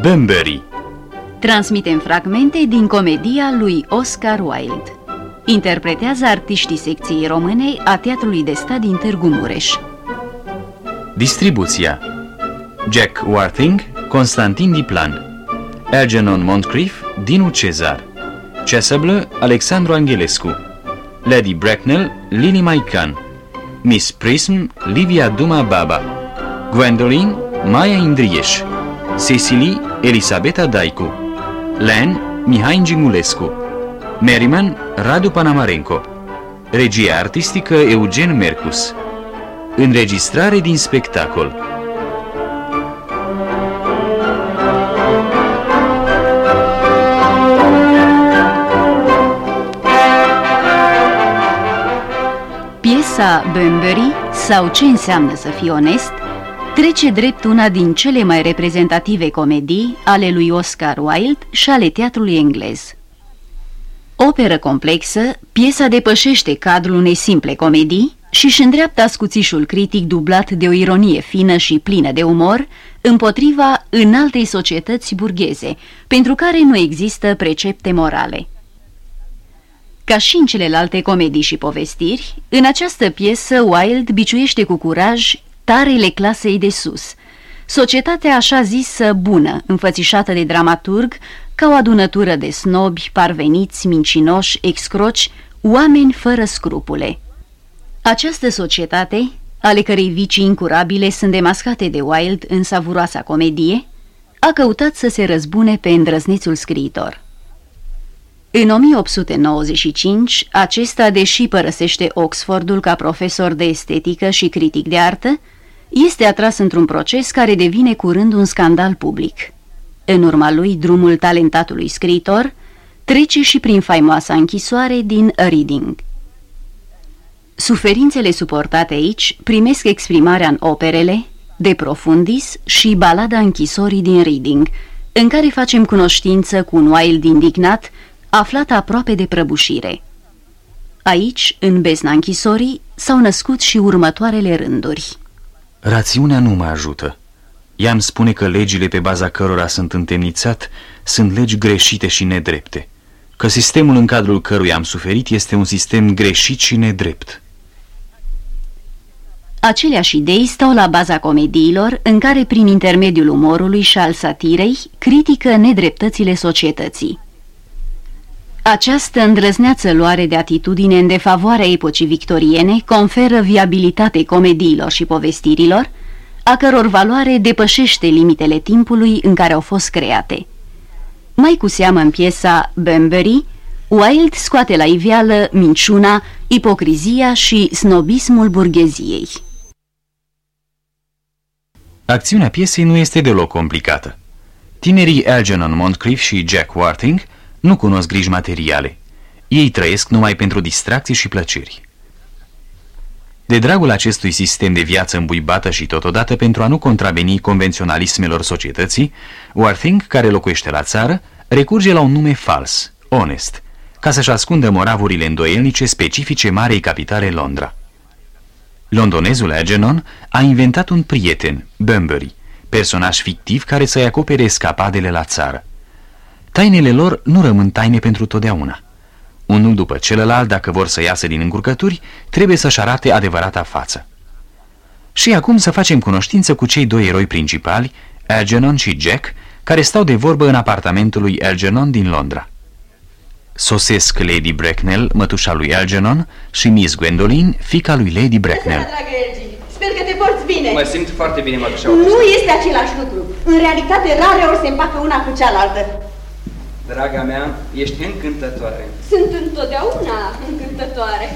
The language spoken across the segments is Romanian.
Bunbury Transmitem fragmente din comedia lui Oscar Wilde. Interpretează artiștii secției române a Teatrului de Stat din Târgu Mureș. Distribuția. Jack Worthing, Constantin Diplan. Algernon Moncrief, Dinu Cezar. Chasuble, Alexandru Angelescu. Lady Bracknell, Lini Maican. Miss Prism, Livia Duma Baba. Gwendoline, Maia Indrieș. Cecily, Elisabeta Daicu Len, Mihai Gingulescu Merriman, Radu Panamarenko Regia artistică Eugen Mercus. Înregistrare din spectacol. Piesa Bunbury, sau Ce înseamnă să fii onest, trece drept una din cele mai reprezentative comedii ale lui Oscar Wilde și ale teatrului englez. Operă complexă, piesa depășește cadrul unei simple comedii și își îndreaptă ascuțișul critic dublat de o ironie fină și plină de umor împotriva înaltei societăți burgheze, pentru care nu există precepte morale. Ca și în celelalte comedii și povestiri, în această piesă Wilde biciuiește cu curaj tarele clasei de sus, societatea așa zisă bună, înfățișată de dramaturg, ca o adunătură de snobi, parveniți, mincinoși, excroci, oameni fără scrupule. Această societate, ale cărei vicii incurabile sunt demascate de Wilde în savuroasa comedie, a căutat să se răzbune pe îndrăznețul scriitor. În 1895, acesta, deși părăsește Oxfordul ca profesor de estetică și critic de artă, este atras într-un proces care devine curând un scandal public. În urma lui, drumul talentatului scriitor trece și prin faimoasa închisoare din Reading. Suferințele suportate aici primesc exprimarea în operele De Profundis și Balada închisorii din Reading, în care facem cunoștință cu un Wilde indignat, aflat aproape de prăbușire. Aici, în bezna închisorii, s-au născut și următoarele rânduri. Rațiunea nu mă ajută. Ea îmi spune că legile pe baza cărora sunt întemnițat sunt legi greșite și nedrepte, că sistemul în cadrul căruia am suferit este un sistem greșit și nedrept. Aceleași idei stau la baza comediilor în care, prin intermediul umorului și al satirei, critică nedreptățile societății. Această îndrăzneață luare de atitudine în defavoarea epocii victoriene conferă viabilitate comediilor și povestirilor, a căror valoare depășește limitele timpului în care au fost create. Mai cu seamă în piesa Bunbury, Wilde scoate la iveală minciuna, ipocrizia și snobismul burgheziei. Acțiunea piesei nu este deloc complicată. Tinerii Algernon Moncrief și Jack Warting nu cunosc griji materiale. Ei trăiesc numai pentru distracții și plăceri. De dragul acestui sistem de viață îmbuibată și totodată pentru a nu contraveni convenționalismelor societății, Warthing, care locuiește la țară, recurge la un nume fals, Honest, ca să-și ascundă moravurile îndoielnice specifice marei capitale Londra. Londonezul Algernon a inventat un prieten, Bunbury, personaj fictiv care să-i acopere escapadele la țară. Tainele lor nu rămân taine pentru totdeauna. Unul după celălalt, dacă vor să iasă din încurcături, trebuie să-și arate adevărata față. Și acum să facem cunoștință cu cei doi eroi principali, Algernon și Jack, care stau de vorbă în apartamentul lui Algernon din Londra. Sosesc Lady Bracknell, mătușa lui Algernon, și Miss Gwendoline, fica lui Lady Bracknell. Dragă Elgie, sper că te porți bine. Mă simt foarte bine, mătușa Nu este același lucru. În realitate, rare ori se împacă una cu cealaltă. Draga mea, ești încântătoare. Sunt întotdeauna încântătoare.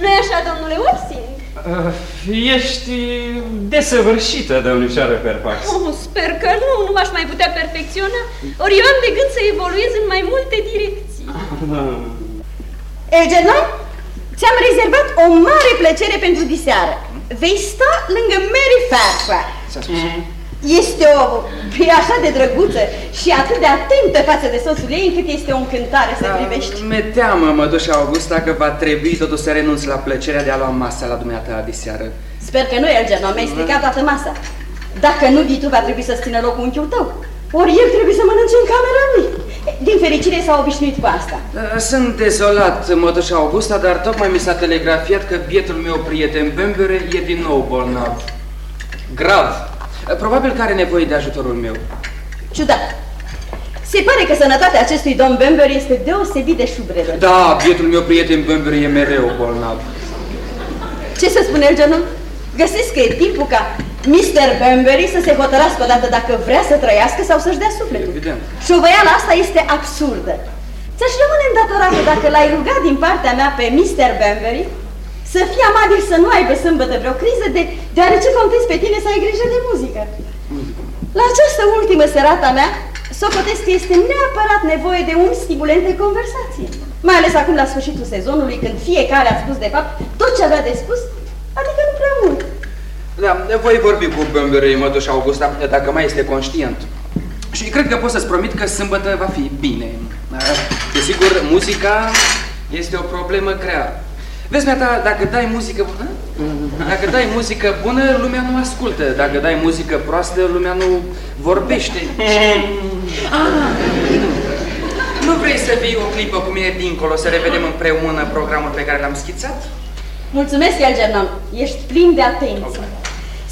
Nu-i așa, domnule Wessing? Uh, ești desăvârșită, domnișoară Perpax. Oh, sper că nu, nu m-aș mai putea perfecționa. Ori eu am de gând să evoluez în mai multe direcții. Elgenon, ți-am rezervat o mare plăcere pentru diseară. Vei sta lângă Mary Fairfax. Este o e așa de drăguță și atât de atentă față de soțul ei încât este o încântare să Da, privești. Mi-e teamă, mădușa Augusta, că va trebui totuși să renunț la plăcerea de a lua masa la dumneata diseară. Sper că nu, Elgenon, mi-ai stricat toată masa. Dacă nu vii tu, va trebui să-ți țină locul unchiul tău. ori el trebuie să mănânce în camera lui. Din fericire s-a obișnuit cu asta. Da, Sunt dezolat, mătușa Augusta, dar tocmai mi s-a telegrafiat că bietul meu prieten Bembere e din nou bolnav. Grav. Probabil că are nevoie de ajutorul meu. Ciudat. Se pare că sănătatea acestui domn Bember este deosebit de șubredă. Da, bietul meu prieten Bembere e mereu bolnav. Ce să spune Algernon? Găsesc că e timpul ca Mr. Bembury să se hotărască odată dacă vrea să trăiască sau să-și dea sufletul. Evident. Șovăiala asta este absurdă. Ți-aș rămâne îndatorată dacă l-ai rugat din partea mea pe Mr. Bembury să fie amabil să nu aibă sâmbătă vreo criză, de, deoarece contez pe tine să ai grijă de muzică. La această ultimă serată a mea, socotesc că este neapărat nevoie de un stimulent de conversație. Mai ales acum la sfârșitul sezonului, când fiecare a spus de fapt tot ce avea de spus, adică nu prea mult. Da, voi vorbi cu Bembere, mătușa Augusta, dacă mai este conștient. Și cred că pot să-ți promit că sâmbătă va fi bine. Desigur, muzica este o problemă grea. Vezi, mea ta, dacă dai muzică bună, dacă dai muzică bună, lumea nu ascultă. Dacă dai muzică proastă, lumea nu vorbește. Ah, nu vrei să vii o clipă cu mine dincolo, să revedem împreună programul pe care l-am schițat? Mulțumesc, Algernon. Ești plin de atenție.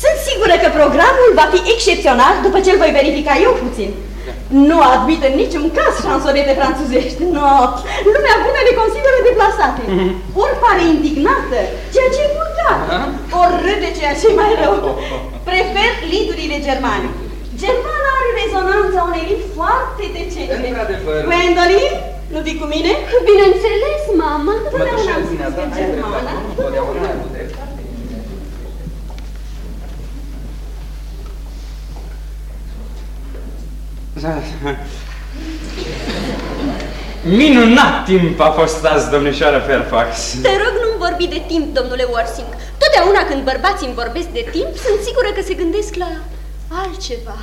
Sunt sigură că programul va fi excepțional după ce îl voi verifica eu puțin. Nu admit în niciun caz șansonete franțuzești. No. Lumea bună le consideră deplasate. Ori pare indignată, ceea ce e vulgar. Ori râde, ceea ce e mai rău. Prefer lidurile germane. Germana are rezonanța unei limbi foarte decente. Într-adevăr. Gwendoline, nu vii cu mine? Bineînțeles, mama. Întotdeauna am spus că germana. Totdeauna ai avut dreptate. Minunat timp a fost azi, domnișoară Fairfax. Te rog, nu-mi vorbi de timp, domnule Warsing. Totdeauna când bărbații îmi vorbesc de timp, sunt sigură că se gândesc la altceva.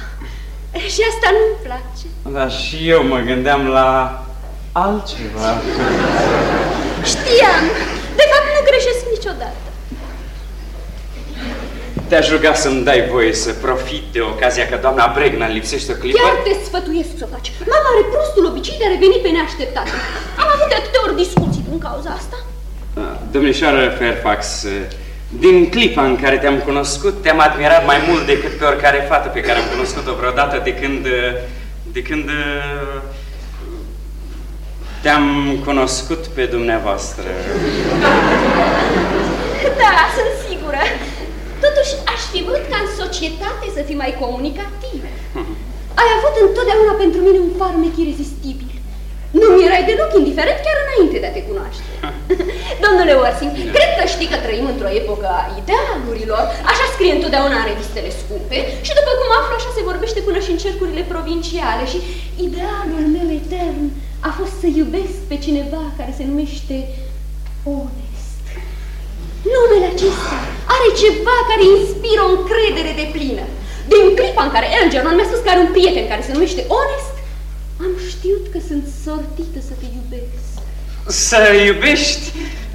Și asta nu-mi place. Da, și eu mă gândeam la altceva. Știam. De fapt, nu greșesc niciodată. Te-aș ruga să-mi dai voie să profit de ocazia că doamna Bregnan lipsește o clipă? Chiar te sfătuiesc să o faci. Mama are prostul obicei de a reveni pe neașteptate. Am avut de atâtea ori discuții din cauza asta. Ah, Domnișoară Fairfax, din clipa în care te-am cunoscut, te-am admirat mai mult decât pe oricare fată pe care am cunoscut-o vreodată de când... de când... te-am cunoscut pe dumneavoastră. Da, sunt sigură. Totuși, aș fi vrut ca în societate să fii mai comunicativ. Ai avut întotdeauna pentru mine un farmec irezistibil. Nu mi erai deloc indiferent chiar înainte de a te cunoaște. Domnule Warsing, cred că știi că trăim într-o epocă a idealurilor. Așa scrie întotdeauna în revistele scumpe și după cum aflu, așa se vorbește până și în cercurile provinciale. Și idealul meu etern a fost să iubesc pe cineva care se numește Onest. Numele acesta are ceva care inspiră o încredere de plină. Din clipa în care Algernon mi-a spus că are un prieten care se numește Honest, am știut că sunt sortită să te iubesc. Să iubești?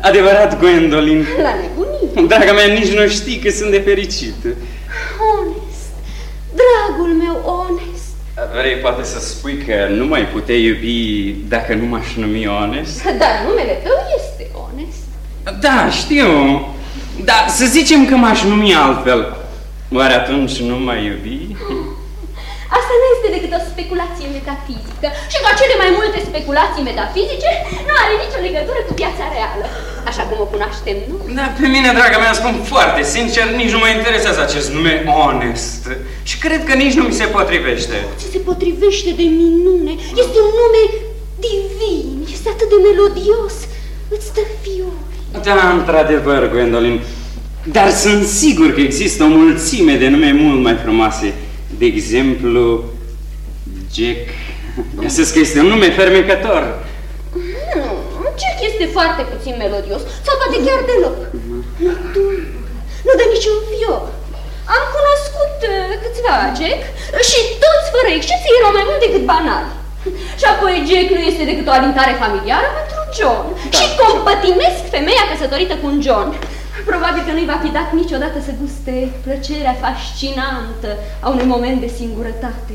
Adevărat, Gwendolyn. La nebunie. Draga mea, nici nu știi că sunt de fericit. Honest. Dragul meu, Honest. Vrei poate să spui că nu mai puteai iubi dacă nu m-aș numi Honest? Dar numele tău este Honest. Da, știu. Dar să zicem că m-aș numi altfel. Oare atunci nu mai iubi? Asta nu este decât o speculație metafizică și ca cele mai multe speculații metafizice nu are nicio legătură cu viața reală, așa cum o cunoaștem, nu? Da, pe mine, draga mea, spun foarte sincer, nici nu mă interesează acest nume Honest. Și cred că nici nu mi se potrivește. Ce se potrivește de minune, este un nume divin, este atât de melodios, îți dă fiori. Da, într-adevăr, Gwendolyn. Dar sunt sigur că există o mulțime de nume mult mai frumoase. De exemplu, Jack. Găsesc că este un nume fermecător. Nu, Jack este foarte puțin melodios, sau poate chiar deloc. Nu dur, nu dă niciun fior. Am cunoscut uh, câțiva Jack și toți, fără excepție, erau mai mult decât banali. Și apoi Jack nu este decât o alintare familiară pentru John. Da. Și compătimesc femeia căsătorită cu un John. Probabil că nu-i va fi dat niciodată să guste plăcerea fascinantă a unui moment de singurătate.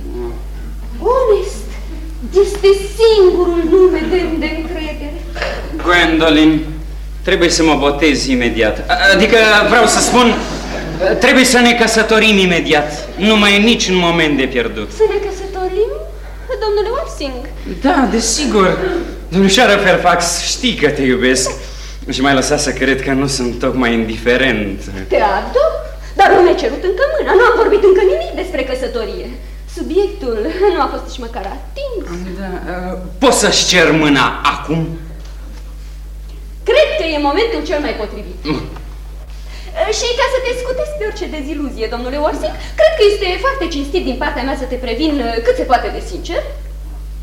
Onest este singurul nume demn de încredere. Gwendolyn, trebuie să mă botez imediat. Adică vreau să spun, trebuie să ne căsătorim imediat. Nu mai e niciun moment de pierdut. Să ne căsătorim? Domnule Watsing? Da, desigur. Domnișoară Fairfax, știi că te iubesc. Și mai lăsat să cred că nu sunt tocmai indiferent. Te adopt, dar nu mi-ai cerut încă mâna. Nu am vorbit încă nimic despre căsătorie. Subiectul nu a fost nici măcar atins. Da, uh, poți să-și cer mâna acum? Cred că e momentul cel mai potrivit. Mm. Și ca să te scutesc de orice deziluzie, domnule Orsic, cred că este foarte cinstit din partea mea să te previn uh, cât se poate de sincer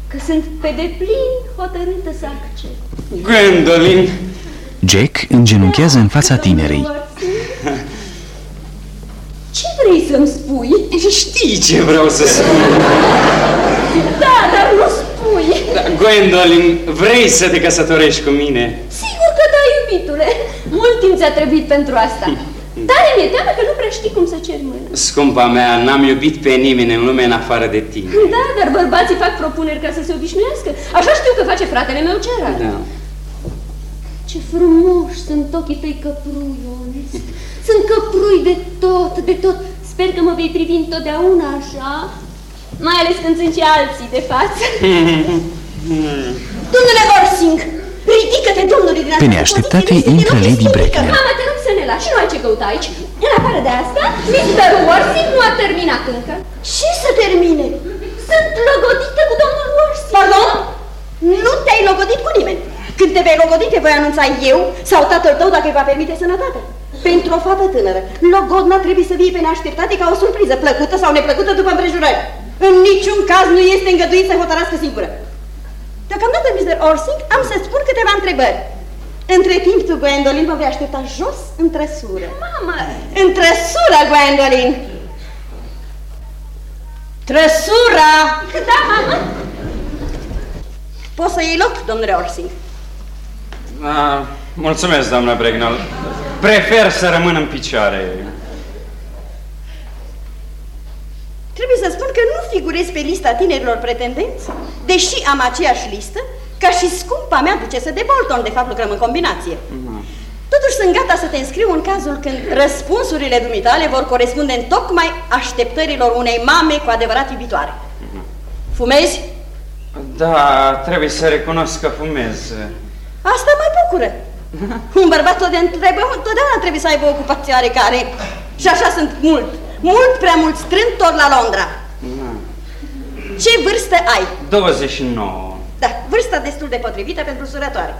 că sunt pe deplin hotărâtă să accept. Gwendolyn! Jack îngenunchează în fața tinerei. Ce vrei să-mi spui? Știi ce vreau să spun. Da, dar nu spui. Da, Gwendolyn, vrei să te căsătorești cu mine? Sigur că da, iubitule. Mult timp ți-a trebuit pentru asta. Dar mi-e teamă că nu prea știi cum să cer mână. Scumpa mea, n-am iubit pe nimeni în lume în afară de tine. Da, dar bărbații fac propuneri ca să se obișnuiască. Așa știu că face fratele meu Gerard. Da. Ce frumoși sunt ochii tăi căprui, onest. Sunt căprui de tot, de tot. Sper că mă vei privi întotdeauna așa, mai ales când sunt și alții de față. Domnule Orsing, ridică-te, domnule, din Pe neașteptate intră Lady Bracknell. Mama, te rog să ne lași, nu ai ce căuta aici. În afară de asta, Mr. Orsing nu a terminat încă. Ce să termine? Sunt logodită cu domnul Orsing. Pardon? Nu te-ai logodit cu nimeni. Când te vei logodi, te voi anunța eu sau tatăl tău dacă îi va permite sănătate. Pentru o fată tânără, logodna trebuie să vie pe neașteptate ca o surpriză, plăcută sau neplăcută după împrejurări. În niciun caz nu este îngăduit să hotărască singură. Deocamdată, Mr. Orsing, am să-ți spun câteva întrebări. Între timp, tu, Gwendolyn, mă vei aștepta jos în trăsură. Mama! În trăsură, Gwendolyn! Trăsura! Da, mama! Poți să iei loc, domnule Orsing. Ah, mulțumesc, doamna Bregnal. Prefer să rămân în picioare. Trebuie să spun că nu figurez pe lista tinerilor pretendenți, deși am aceeași listă ca și scumpa mea ducesă de Bolton, de fapt lucrăm în combinație. Mhm. Totuși sunt gata să te înscriu în cazul când răspunsurile dumitale vor corespunde în tocmai așteptărilor unei mame cu adevărat iubitoare. Mhm. Fumezi? Da, trebuie să recunosc că fumez. Asta mă bucură. Un bărbat tot de trebuie, totdeauna trebuie să aibă o ocupație oarecare. Și așa sunt mult, mult prea mult strântor la Londra. Da. Ce vârstă ai? 29. Da, vârsta destul de potrivită pentru surătoare.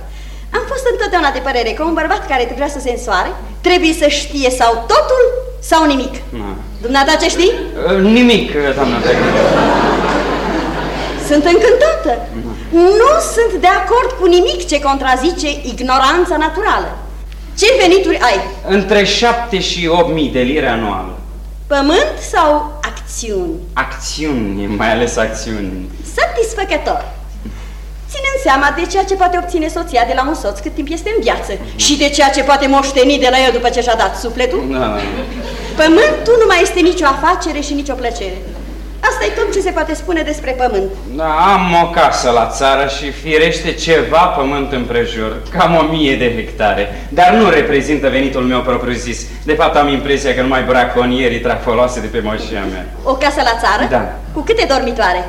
Am fost întotdeauna de părere că un bărbat care vrea să se însoare trebuie să știe sau totul sau nimic. Da. Dumneata ce știi? Uh, Nimic, doamna Bregnal. Sunt încântată. Nu sunt de acord cu nimic ce contrazice ignoranța naturală. Ce venituri ai? Între 7 și 8 mii de lire anual. Pământ sau acțiuni? Acțiuni, mai ales acțiuni. Satisfăcător. Ținând seama de ceea ce poate obține soția de la un soț cât timp este în viață și de ceea ce poate moșteni de la el după ce și-a dat sufletul, Da. pământul nu mai este nicio afacere și nicio plăcere. Asta e tot ce se poate spune despre pământ. Da, am o casă la țară și firește ceva pământ împrejur, cam o mie de hectare, dar nu reprezintă venitul meu propriu-zis. De fapt am impresia că numai braconierii trag foloase de pe moșia mea. O casă la țară? Da. Cu câte dormitoare?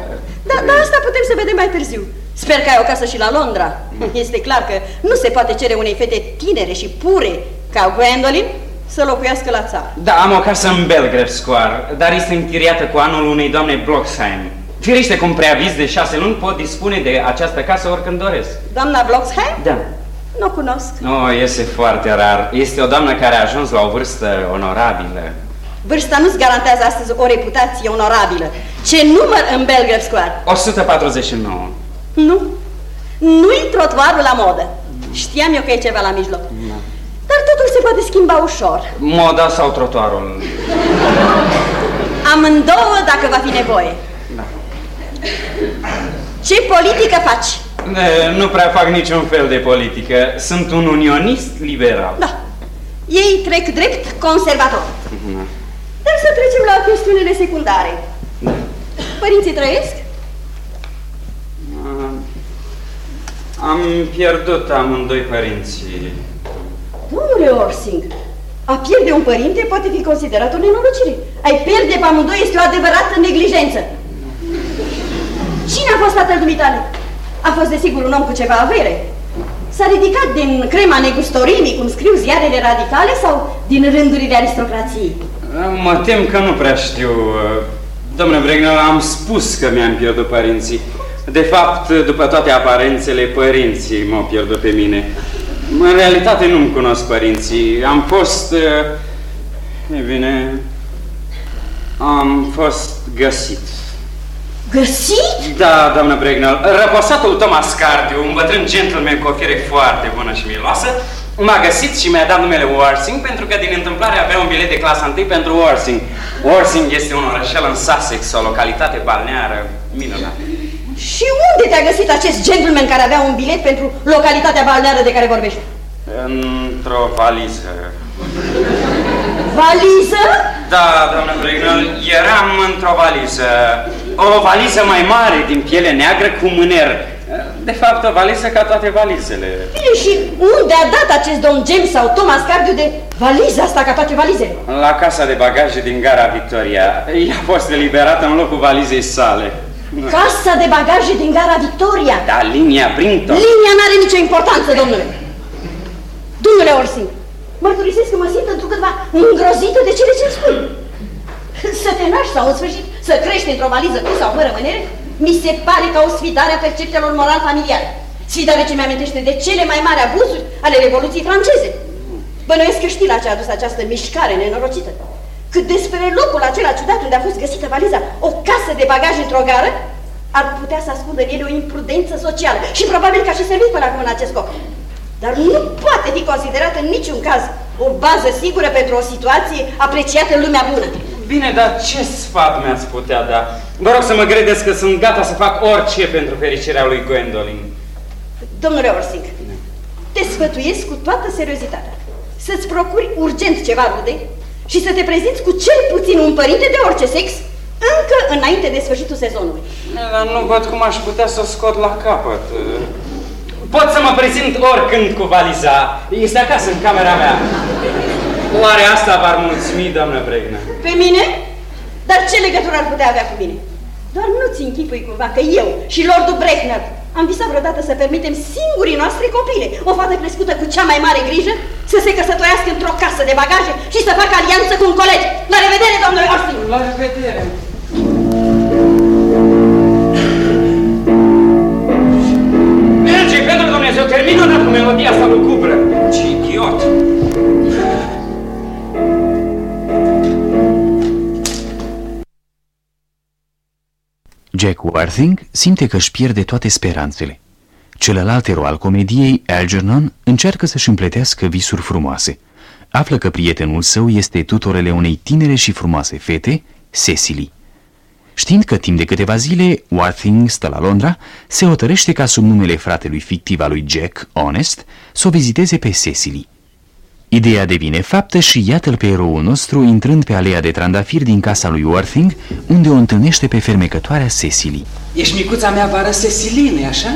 Da, dar asta putem să vedem mai târziu. Sper că ai o casă și la Londra. Este clar că nu se poate cere unei fete tinere și pure ca Gwendolyn să locuiască la țară. Da, am o casă în Belgrave Square, dar este închiriată cu anul unei doamne Bloxheim. Firește, cu un preaviz de șase luni pot dispune de această casă oricând doresc. Doamna Bloxheim? Da. Nu o cunosc. Nu, este foarte rar. Este o doamnă care a ajuns la o vârstă onorabilă. Vârsta nu-ți garantează astăzi o reputație onorabilă. Ce număr în Belgrave Square? 149. Nu. Nu-i trotuarul la modă. Știam eu că e ceva la mijloc. Da. Dar totul se poate schimba ușor. Moda sau trotuarul? Amândouă, dacă va fi nevoie. Da. Ce politică faci? De, nu prea fac niciun fel de politică. Sunt un unionist liberal. Da. Ei trec drept conservator. Da. Dar să trecem la chestiunile secundare. Da. Părinții trăiesc? Am pierdut amândoi părinții. Domnule Orsing, a pierde un părinte poate fi considerat o nenorocire. Ai pierde pe amândoi este o adevărată neglijență. Cine a fost tatăl dumitale? A fost desigur un om cu ceva avere. S-a ridicat din crema negustorimii, cum scriu ziarele radicale, sau din rândurile aristocrației? Mă tem că nu prea știu. Domnule Bregnel, am spus că mi-am pierdut părinții. De fapt, după toate aparențele, părinții m-au pierdut pe mine. În realitate nu-mi cunosc părinții. Am fost... E bine... Am fost găsit. Găsit? Da, doamnă Bregnel. Răposatul Thomas Cardew, un bătrân gentleman cu o fire foarte bună și miloasă, m-a găsit și mi-a dat numele Warsing pentru că din întâmplare avea un bilet de clasa 1 pentru Warsing. Warsing este un orășel în Sussex, o localitate balneară minunată. Și unde te-a găsit acest gentleman care avea un bilet pentru localitatea balneară de care vorbești? Într-o valiză. Valiză? Da, doamnă Bregnel, eram într-o valiză. O valiză mai mare din piele neagră cu mâner. De fapt, o valiză ca toate valizele. Bine, și unde a dat acest domn James sau Thomas Cardew de valiza asta ca toate valizele? La casa de bagaje din gara Victoria. Ea a fost eliberată în locul valizei sale. Casa de bagaje din gara Victoria? Da, linia Brinton. Linia n-are nicio importanță, domnule. Domnule Orsin, mărturisesc că mă simt întrucâtva îngrozită de cele ce spun. Să te naști sau în sfârșit să crești într-o valiză cu sau fără mânere, mi se pare ca o sfidare a percepțiilor moral familiale. Sfidare ce mi-amintește de cele mai mari abuzuri ale Revoluției franceze. Bănuiesc că știi la ce a adus această mișcare nenorocită. Cât despre locul acela ciudat unde a fost găsită valiza, o casă de bagaje într-o gară, ar putea să ascundă în ele o imprudență socială și probabil că a și servit până acum în acest scop. Dar nu poate fi considerată în niciun caz o bază sigură pentru o situație apreciată în lumea bună. Bine, dar ce sfat mi-ați putea da? Vă rog să mă credeți că sunt gata să fac orice pentru fericirea lui Gwendolyn. Domnule Orsing, te sfătuiesc cu toată seriozitatea să-ți procuri urgent ceva rude și să te prezinți cu cel puțin un părinte de orice sex încă înainte de sfârșitul sezonului. Dar nu văd cum aș putea să o scot la capăt. Pot să mă prezint oricând cu valiza. Este acasă, în camera mea. Oare asta v-ar mulțumi, doamnă Bregnă? Pe mine? Dar ce legătură ar putea avea cu mine? Doar nu-ți închipui cumva că eu și Lordul Brechner am visat vreodată să permitem singurii noastre copile, o fată crescută cu cea mai mare grijă, să se căsătorească într-o casă de bagaje și să facă alianță cu un coleg. La revedere, domnule Austin! La revedere! Merge, pentru Dumnezeu, termină cu melodia asta lugubră! Ce idiot! Jack Worthing simte că își pierde toate speranțele. Celălalt ero al comediei, Algernon, încearcă să-și împletească visuri frumoase. Află că prietenul său este tutorele unei tinere și frumoase fete, Cecily. Știind că timp de câteva zile Worthing stă la Londra, se hotărăște ca sub numele fratelui fictiv al lui Jack, Honest, să o viziteze pe Cecily. Ideea devine faptă și iată-l pe eroul nostru intrând pe alea de trandafir din casa lui Worthing, unde o întâlnește pe fermecătoarea Cecily. Ești micuța mea vară Cecilie, așa?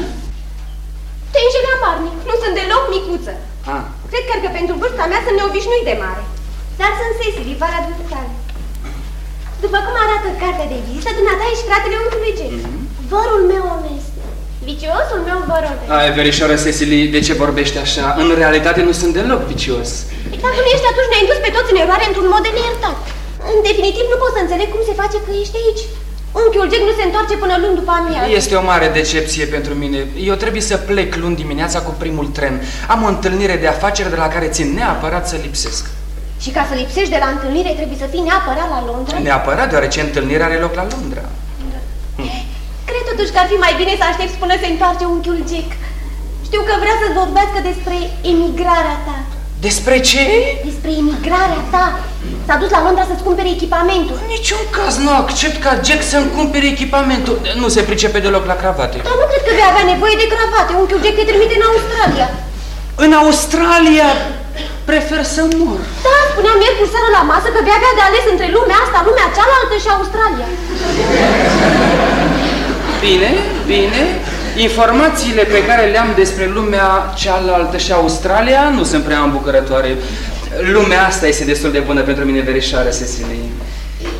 Te înșela, Marnic, nu sunt deloc micuță. Ah. Cred că, că pentru vârsta mea sunt neobișnuit de mare. Dar sunt Cecily, vara dumitale. După cum arată cartea de vizită, dumneata ești fratele unchiului Jack. Mm -hmm. Vărul meu onest. Viciosul meu vărul. Ai, verișoară Cecily, de ce vorbești așa? În realitate nu sunt deloc vicios. Dacă nu ești, atunci ne-ai indus pe toți în eroare într-un mod de neiertat. În definitiv, nu pot să înțeleg cum se face că ești aici. Unchiul Jack nu se întoarce până luni după amiază. Este o mare decepție pentru mine. Eu trebuie să plec luni dimineața cu primul tren. Am o întâlnire de afaceri de la care țin neapărat să lipsesc. Și ca să lipsești de la întâlnire, trebuie să fii neapărat la Londra? Neapărat, deoarece întâlnirea are loc la Londra. Da. Cred totuși că ar fi mai bine să aștepți până se întoarce unchiul Jack. Știu că vrea să-ți vorbească despre emigrarea ta. Despre ce? Despre emigrarea ta. S-a dus la Londra să-ți cumpere echipamentul. În niciun caz nu accept ca Jack să-mi cumpere echipamentul. Nu se pricepe deloc la cravate. Dar nu cred că vei avea nevoie de cravate. Unchiul Jack te trimite în Australia. În Australia prefer să mor. Da, spuneam miercuri seara la masă că vei avea de ales între lumea asta, lumea cealaltă și Australia. Bine, bine. Informațiile pe care le-am despre lumea cealaltă și Australia nu sunt prea îmbucurătoare. Lumea asta este destul de bună pentru mine, verișoară Cecilie.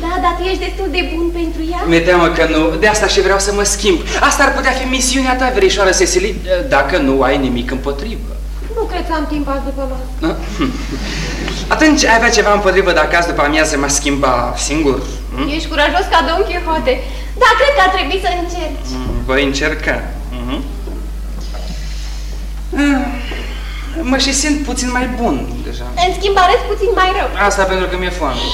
Da, dar tu ești destul de bun pentru ea? Mi-e teamă că nu. De asta și vreau să mă schimb. Asta ar putea fi misiunea ta, verișoară Cecilie, dacă nu ai nimic împotrivă. Nu cred că am timp azi după masă. Atunci ai avea ceva împotrivă dacă azi după amiază m-aș schimba singur? Hm? Ești curajos ca Don Quixote. Da, cred că ar trebui să încerci. Mm, voi încerca. Mm -hmm. Mă și simt puțin mai bun deja. În schimb arăți puțin mai rău. Asta pentru că mi-e foame.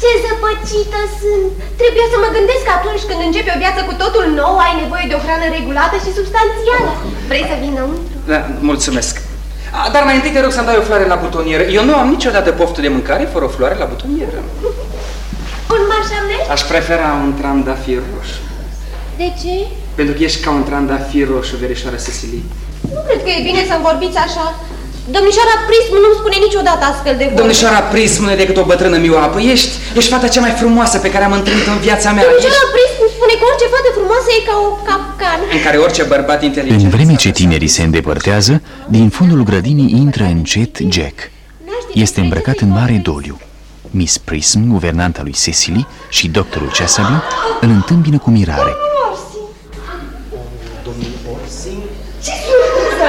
Ce zăpăcită sunt! Trebuie să mă gândesc că atunci când începi o viață cu totul nou, ai nevoie de o hrană regulată și substanțială. Vrei să vin înăuntru? Da, mulțumesc. Dar mai întâi te rog să-mi dai o floare la butonieră. Eu nu am niciodată poftă de mâncare fără o floare la butonieră. Un marșamel? Aș prefera un trandafir roșu. De ce? Pentru că ești ca un trandafir roșu, verișoara Cecilie. Nu cred că e bine să-mi vorbiți așa. Domnișoara Prism nu-mi spune niciodată astfel de vorbe. Domnișoara Prism nu e decât o bătrână mioapă. Ești, ești fata cea mai frumoasă pe care am întâlnit în viața mea. Domnișoara ești... Prism îmi spune că orice fată frumoasă e ca o capcană. În care orice bărbat inteligent... În vreme ce tinerii se îndepărtează, din fundul grădinii intră încet Jack. Este îmbrăcat în mare doliu. Miss Prism, guvernanta lui Cecily și doctorul Chesaby îl întâmpină cu mirare. Ce surpriză!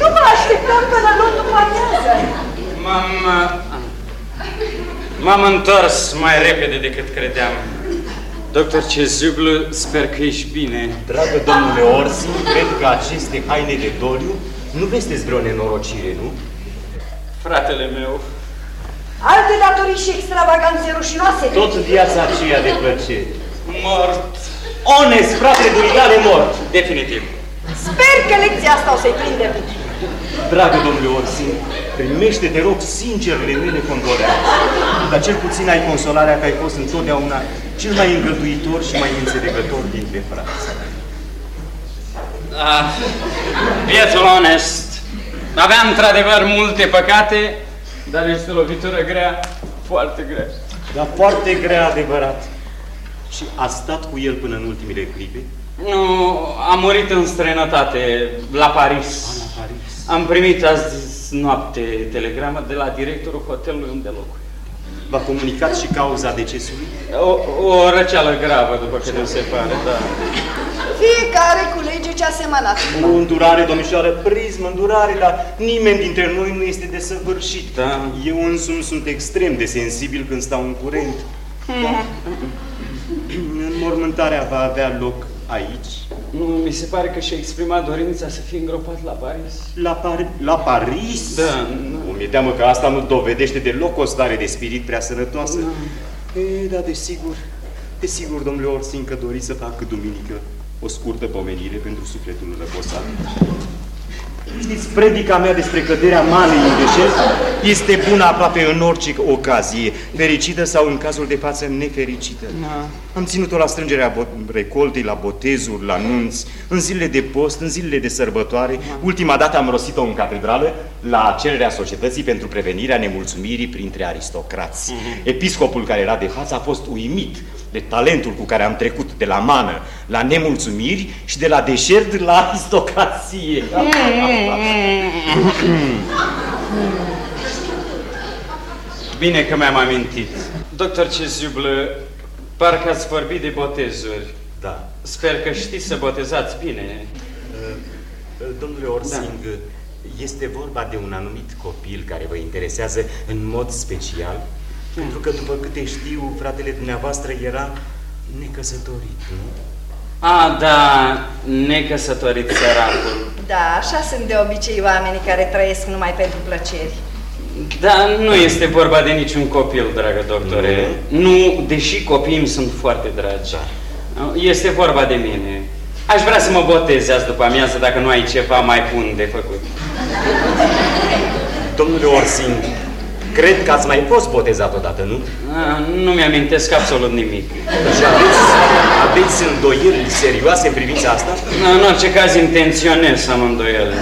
Nu mă așteptam până nu după amiază. M-am... M-am întors mai repede decât credeam. Doctor Cezuglu, sper că ești bine. Dragă domnule Orsi, cred că aceste haine de doliu nu vesteți vreo nenorocire, nu? Fratele meu. Alte datorii și extravaganțe rușinoase. Tot viața aceea de plăcere. Mort. Onest, fratele dumitale mort. Definitiv. Sper că lecția asta o să-i prinde bine. Dragă domnule Orsin, primește, te rog, sincerele mele condoleanțe. Dar cel puțin ai consolarea că ai fost întotdeauna cel mai îngăduitor și mai înțelegător dintre frați. Ah, bietul onest. Avea într-adevăr multe păcate, dar este o lovitură grea, foarte grea. Dar foarte grea, adevărat. Și a stat cu el până în ultimile clipe? Nu, a murit în străinătate, la Paris. A, la Paris. Am primit azi noapte telegramă de la directorul hotelului unde locuie. V-a comunicat și cauza decesului? O, o răceală gravă, după câte se pare, da. Fiecare culege ce a semănat. O îndurare, domnișoară, prism, îndurare, dar nimeni dintre noi nu este desăvârșit. Da. Eu însumi sunt extrem de sensibil când stau în curent. Da. Înmormântarea va avea loc aici. Nu, mi se pare că și-a exprimat dorința să fie îngropat la Paris. La, Par la Paris? Da. Nu. Mi-e teamă că asta nu dovedește deloc o stare de spirit prea sănătoasă. Da. E, da, desigur. Desigur, domnule Orsin, că doriți să fac duminică o scurtă pomenire pentru sufletul răposat. Știți, predica mea despre căderea manei în deșert este bună aproape în orice ocazie, fericită sau în cazul de față nefericită. Da. Am ținut-o la strângerea recoltei, la botezuri, la nunți, în zilele de post, în zilele de sărbătoare. Da. Ultima dată am rostit-o în catedrală la cererea societății pentru prevenirea nemulțumirii printre aristocrați. Uh -huh. Episcopul care era de față a fost uimit de talentul cu care am trecut de la mană la nemulțumiri și de la deșert la aristocrație. Bine că mi-am amintit. Doctor Ceziublă, parcă ați vorbit de botezuri. Da. Sper că știți să botezați bine. Domnule Orsing, da. este vorba de un anumit copil care vă interesează în mod special? Pentru că, după câte știu, fratele dumneavoastră era necăsătorit, nu? A, da, necăsătorit săracul. Da, așa sunt de obicei oamenii care trăiesc numai pentru plăceri. Da, nu este vorba de niciun copil, dragă doctore. Nu, nu deși copiii îmi sunt foarte dragi. Da. Este vorba de mine. Aș vrea să mă botez azi după amiază dacă nu ai ceva mai bun de făcut. Domnule Orsin, Cred că ați mai fost botezat odată, nu? A, nu mi-amintesc absolut nimic. Și aveți, aveți îndoieli serioase în privința asta? În orice caz intenționez să am îndoieli.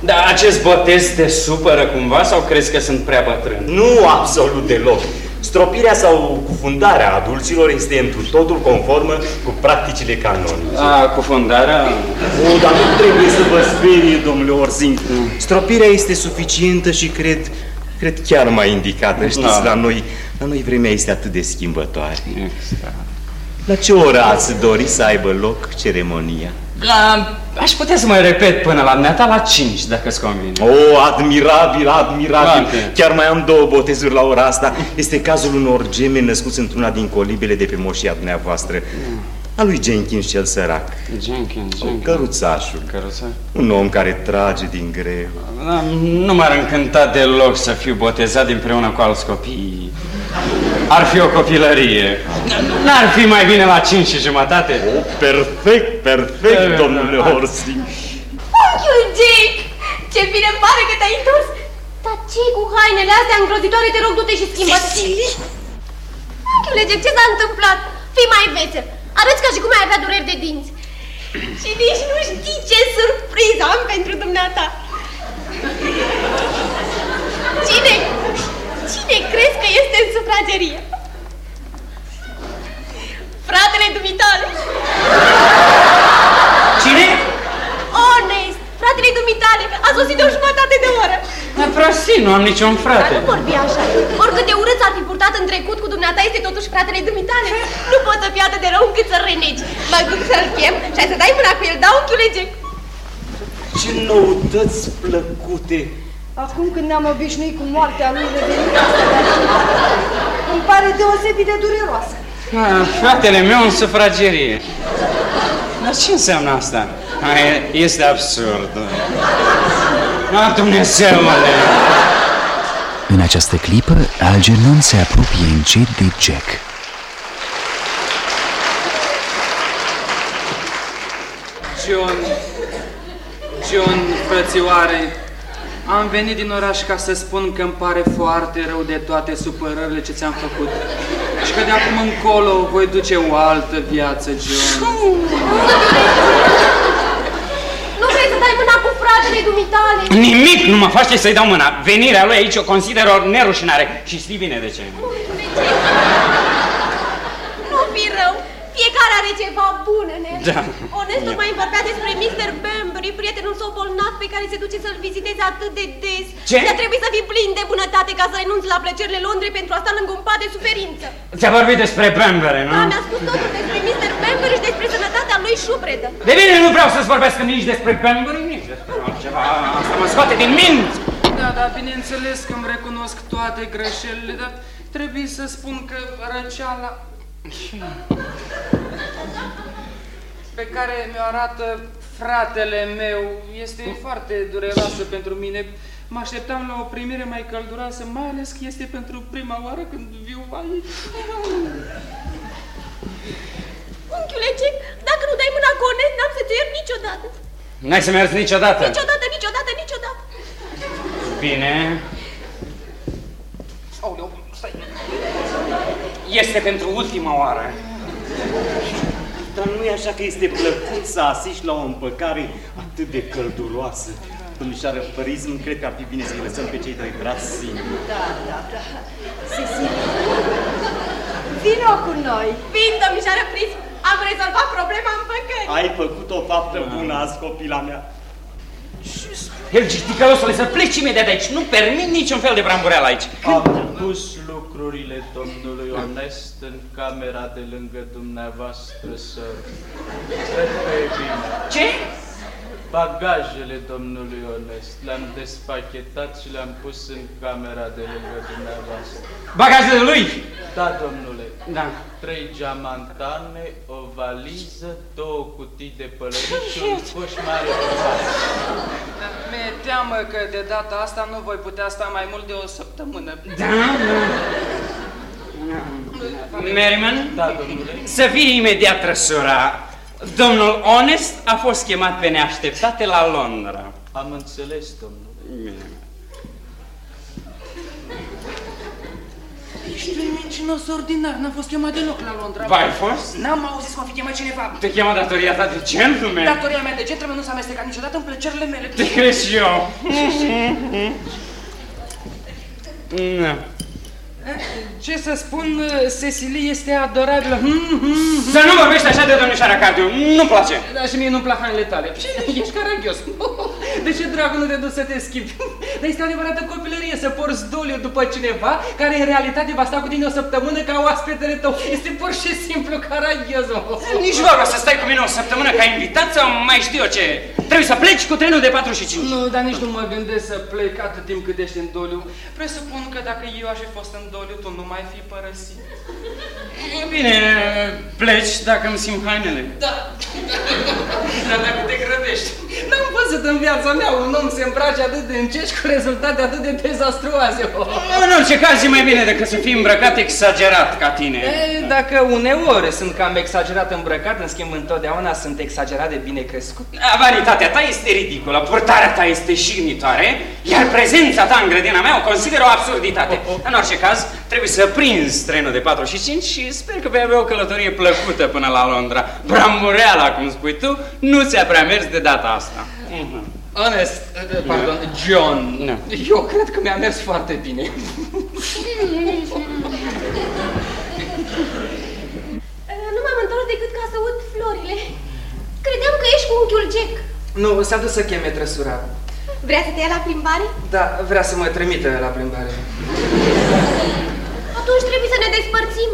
Dar acest botez te supără cumva sau crezi că sunt prea bătrân? Nu, absolut deloc. Stropirea sau cufundarea adulților este întru totul conformă cu practicile canonice. A, cufundarea? O, dar nu trebuie să vă sperie, domnule Orsing. Stropirea este suficientă și cred, cred chiar mai indicată. Știți, Da. la noi, la noi vremea este atât de schimbătoare. Exact. La ce oră ați dori să aibă loc ceremonia? La, aș putea să mai repet până la dumneata la 5, dacă îți convine. O, admirabil, admirabil! Foarte. Chiar mai am două botezuri la ora asta. Este cazul unor gemeni născuți într-una din colibele de pe moșia dumneavoastră. A lui Jenkins cel sărac, Jenkins, Jenkins. căruțașul, Căruța? un om care trage din greu. Da, nu m-ar încânta deloc să fiu botezat împreună cu alți copii. Ar fi o copilărie. N-ar fi mai bine la 5 și jumătate? O, perfect, perfect, Da, domnule da. Orsing. Unchiul Jake! Ce bine îmi pare că te-ai întors! Dar ce cu hainele astea îngrozitoare? Te rog, du-te și schimbă Unchiule Jake, ce s-a întâmplat? Fii mai vesel! Arăți ca și cum ai avea dureri de dinți. Și nici nu știi ce surpriză am pentru dumneata. Cine? Cine crezi că este în sufragerie? Fratele dumitale! Cine? Honest! Fratele dumitale a sosit de o jumătate de oră! Dar prostii, nu am niciun Dar frate. nu vorbi așa. Oricât de urât s-ar fi purtat în trecut cu dumneata, este totuși fratele dumitale. Nu poți să fii atât de rău încât să renegi. Mă duc să-l chem și ai să dai mâna cu el, da, unchiule Jack? Ce noutăți plăcute! Acum când ne-am obișnuit cu moartea lui revenită asta de îmi pare deosebit de dureroasă. Ah, fratele meu în sufragerie. Dar ce înseamnă asta? Ah, e- Este absurd. Ah, Dumnezeule! În această clipă, Algernon se apropie încet de Jack. John, John, frățioare, am venit din oraș ca să spun că îmi pare foarte rău de toate supărările ce ți-am făcut. Și că de acum încolo voi duce o altă viață, John. Nu vrei să dai mâna cu fratele dumitale? Nimic nu mă face să-i dau mâna. Venirea lui aici o consider o nerușinare. Și știi bine de ce. Nu fi rău. Fiecare are ceva bun în el. Da. Onestul mai vorbea despre Mr. Bambury, prietenul său bolnav pe care se duce să-l viziteze atât de des. Ce? Dar trebuie să fii plin de bunătate ca să renunți la plăcerile Londrei pentru a sta lângă un pat de suferință. Ți-a vorbit despre Bambury, nu? Da, mi-a spus totul despre Mr. Bambury și despre sănătatea lui șupredă. De bine nu vreau să-ți vorbesc nici despre Bambury, nici despre altceva. Asta mă scoate din minți. Da, da, bineînțeles că îmi recunosc toate greșelile, dar trebuie să spun că răceala pe care mi-o arată fratele meu este foarte dureroasă pentru mine. Mă așteptam la o primire mai călduroasă, mai ales că este pentru prima oară când viu aici. Unchiule Jack, dacă nu dai mâna cu Onest, n-am să te iert niciodată. N-ai să mergi niciodată. Niciodată, niciodată, niciodată. Bine. Aoleu, stai. Este pentru ultima oară. Dar nu e așa că este plăcut să asiști la o împăcare atât de călduroasă. Domnișoară Părism, cred că ar fi bine să-i lăsăm pe cei doi brați singuri. Da, da, da. Cecilia, vino cu noi. Vin, domnișoară Prism, am rezolvat problema împăcării. Ai făcut o faptă bună azi, copila mea. Helgi, ticălosule, să pleci imediat de aici. Nu permit niciun fel de brambureală aici. Am pus lucrurile domnului Onest în camera de lângă dumneavoastră, sir. Cred că e bine. Ce? Bagajele domnului Onest le-am despachetat și le-am pus în camera de lângă dumneavoastră. Bagajele lui? Da, domnule. Da. Trei geamantane, o valiză, două cutii de pălării și un coș mare de bani. Mi-e teamă că de data asta nu voi putea sta mai mult de o săptămână. Da, da. Merriman? Da, domnule. Să fie imediat trăsura. Domnul Honest a fost chemat pe neașteptate la Londra. Am înțeles, domnule. Bine. Ești un mincinos ordinar, n-am fost chemat deloc la Londra. Vai, ai fost? N-am auzit că o fi chemat cineva. Te cheamă datoria ta de gentleman? Datoria mea de gentleman nu s-a amestecat niciodată în plăcerile mele. Te crezi și eu. Da. Ce să spun, Cecilie este adorabilă. Hmm, hmm. Să nu vorbești așa de domnișoara Cardiu, nu-mi place. Da, și mie nu-mi plac hainele tale. Și ești caragios. De ce dracu nu te duci să te schimbi? Dar este o adevărată copilărie să porți doliu după cineva care în realitate va sta cu tine o săptămână ca oaspetele tău. Este pur și simplu caragios. Nici vorba să stai cu mine o săptămână ca invitat sau mai știu eu ce. Trebuie să pleci cu trenul de 4 și 5. Nu, dar nici nu mă gândesc să plec atât timp cât ești în doliu. Presupun că dacă eu aș fi fost în doliu, tu nu mai fi părăsit. Bine, pleci dacă îmi simt hainele. Da. Dar dacă te grăbești. N-am văzut în viața mea un om se îmbrace atât de încet cu rezultate atât de dezastruoase. În orice caz e mai bine decât să fii îmbrăcat exagerat ca tine. E, dacă uneori sunt cam exagerat îmbrăcat, în schimb întotdeauna sunt exagerat de bine crescut. Vanitatea ta este ridicolă, purtarea ta este jignitoare, iar prezența ta în grădina mea o consider o absurditate. În orice caz, trebuie să prinzi trenul de 4 și 5 și sper că vei avea o călătorie plăcută până la Londra. Brambureala, cum spui tu, nu ți-a prea mers de data asta. Mhm. Honest, pardon, John, Da. eu cred că mi-a mers foarte bine. Nu m-am întors decât ca să aud florile. Credeam că ești cu unchiul Jack. Nu, s-a dus să cheme trăsura. Vrea să te ia la plimbare? Da, vrea să mă trimită la plimbare. Atunci trebuie să ne despărțim.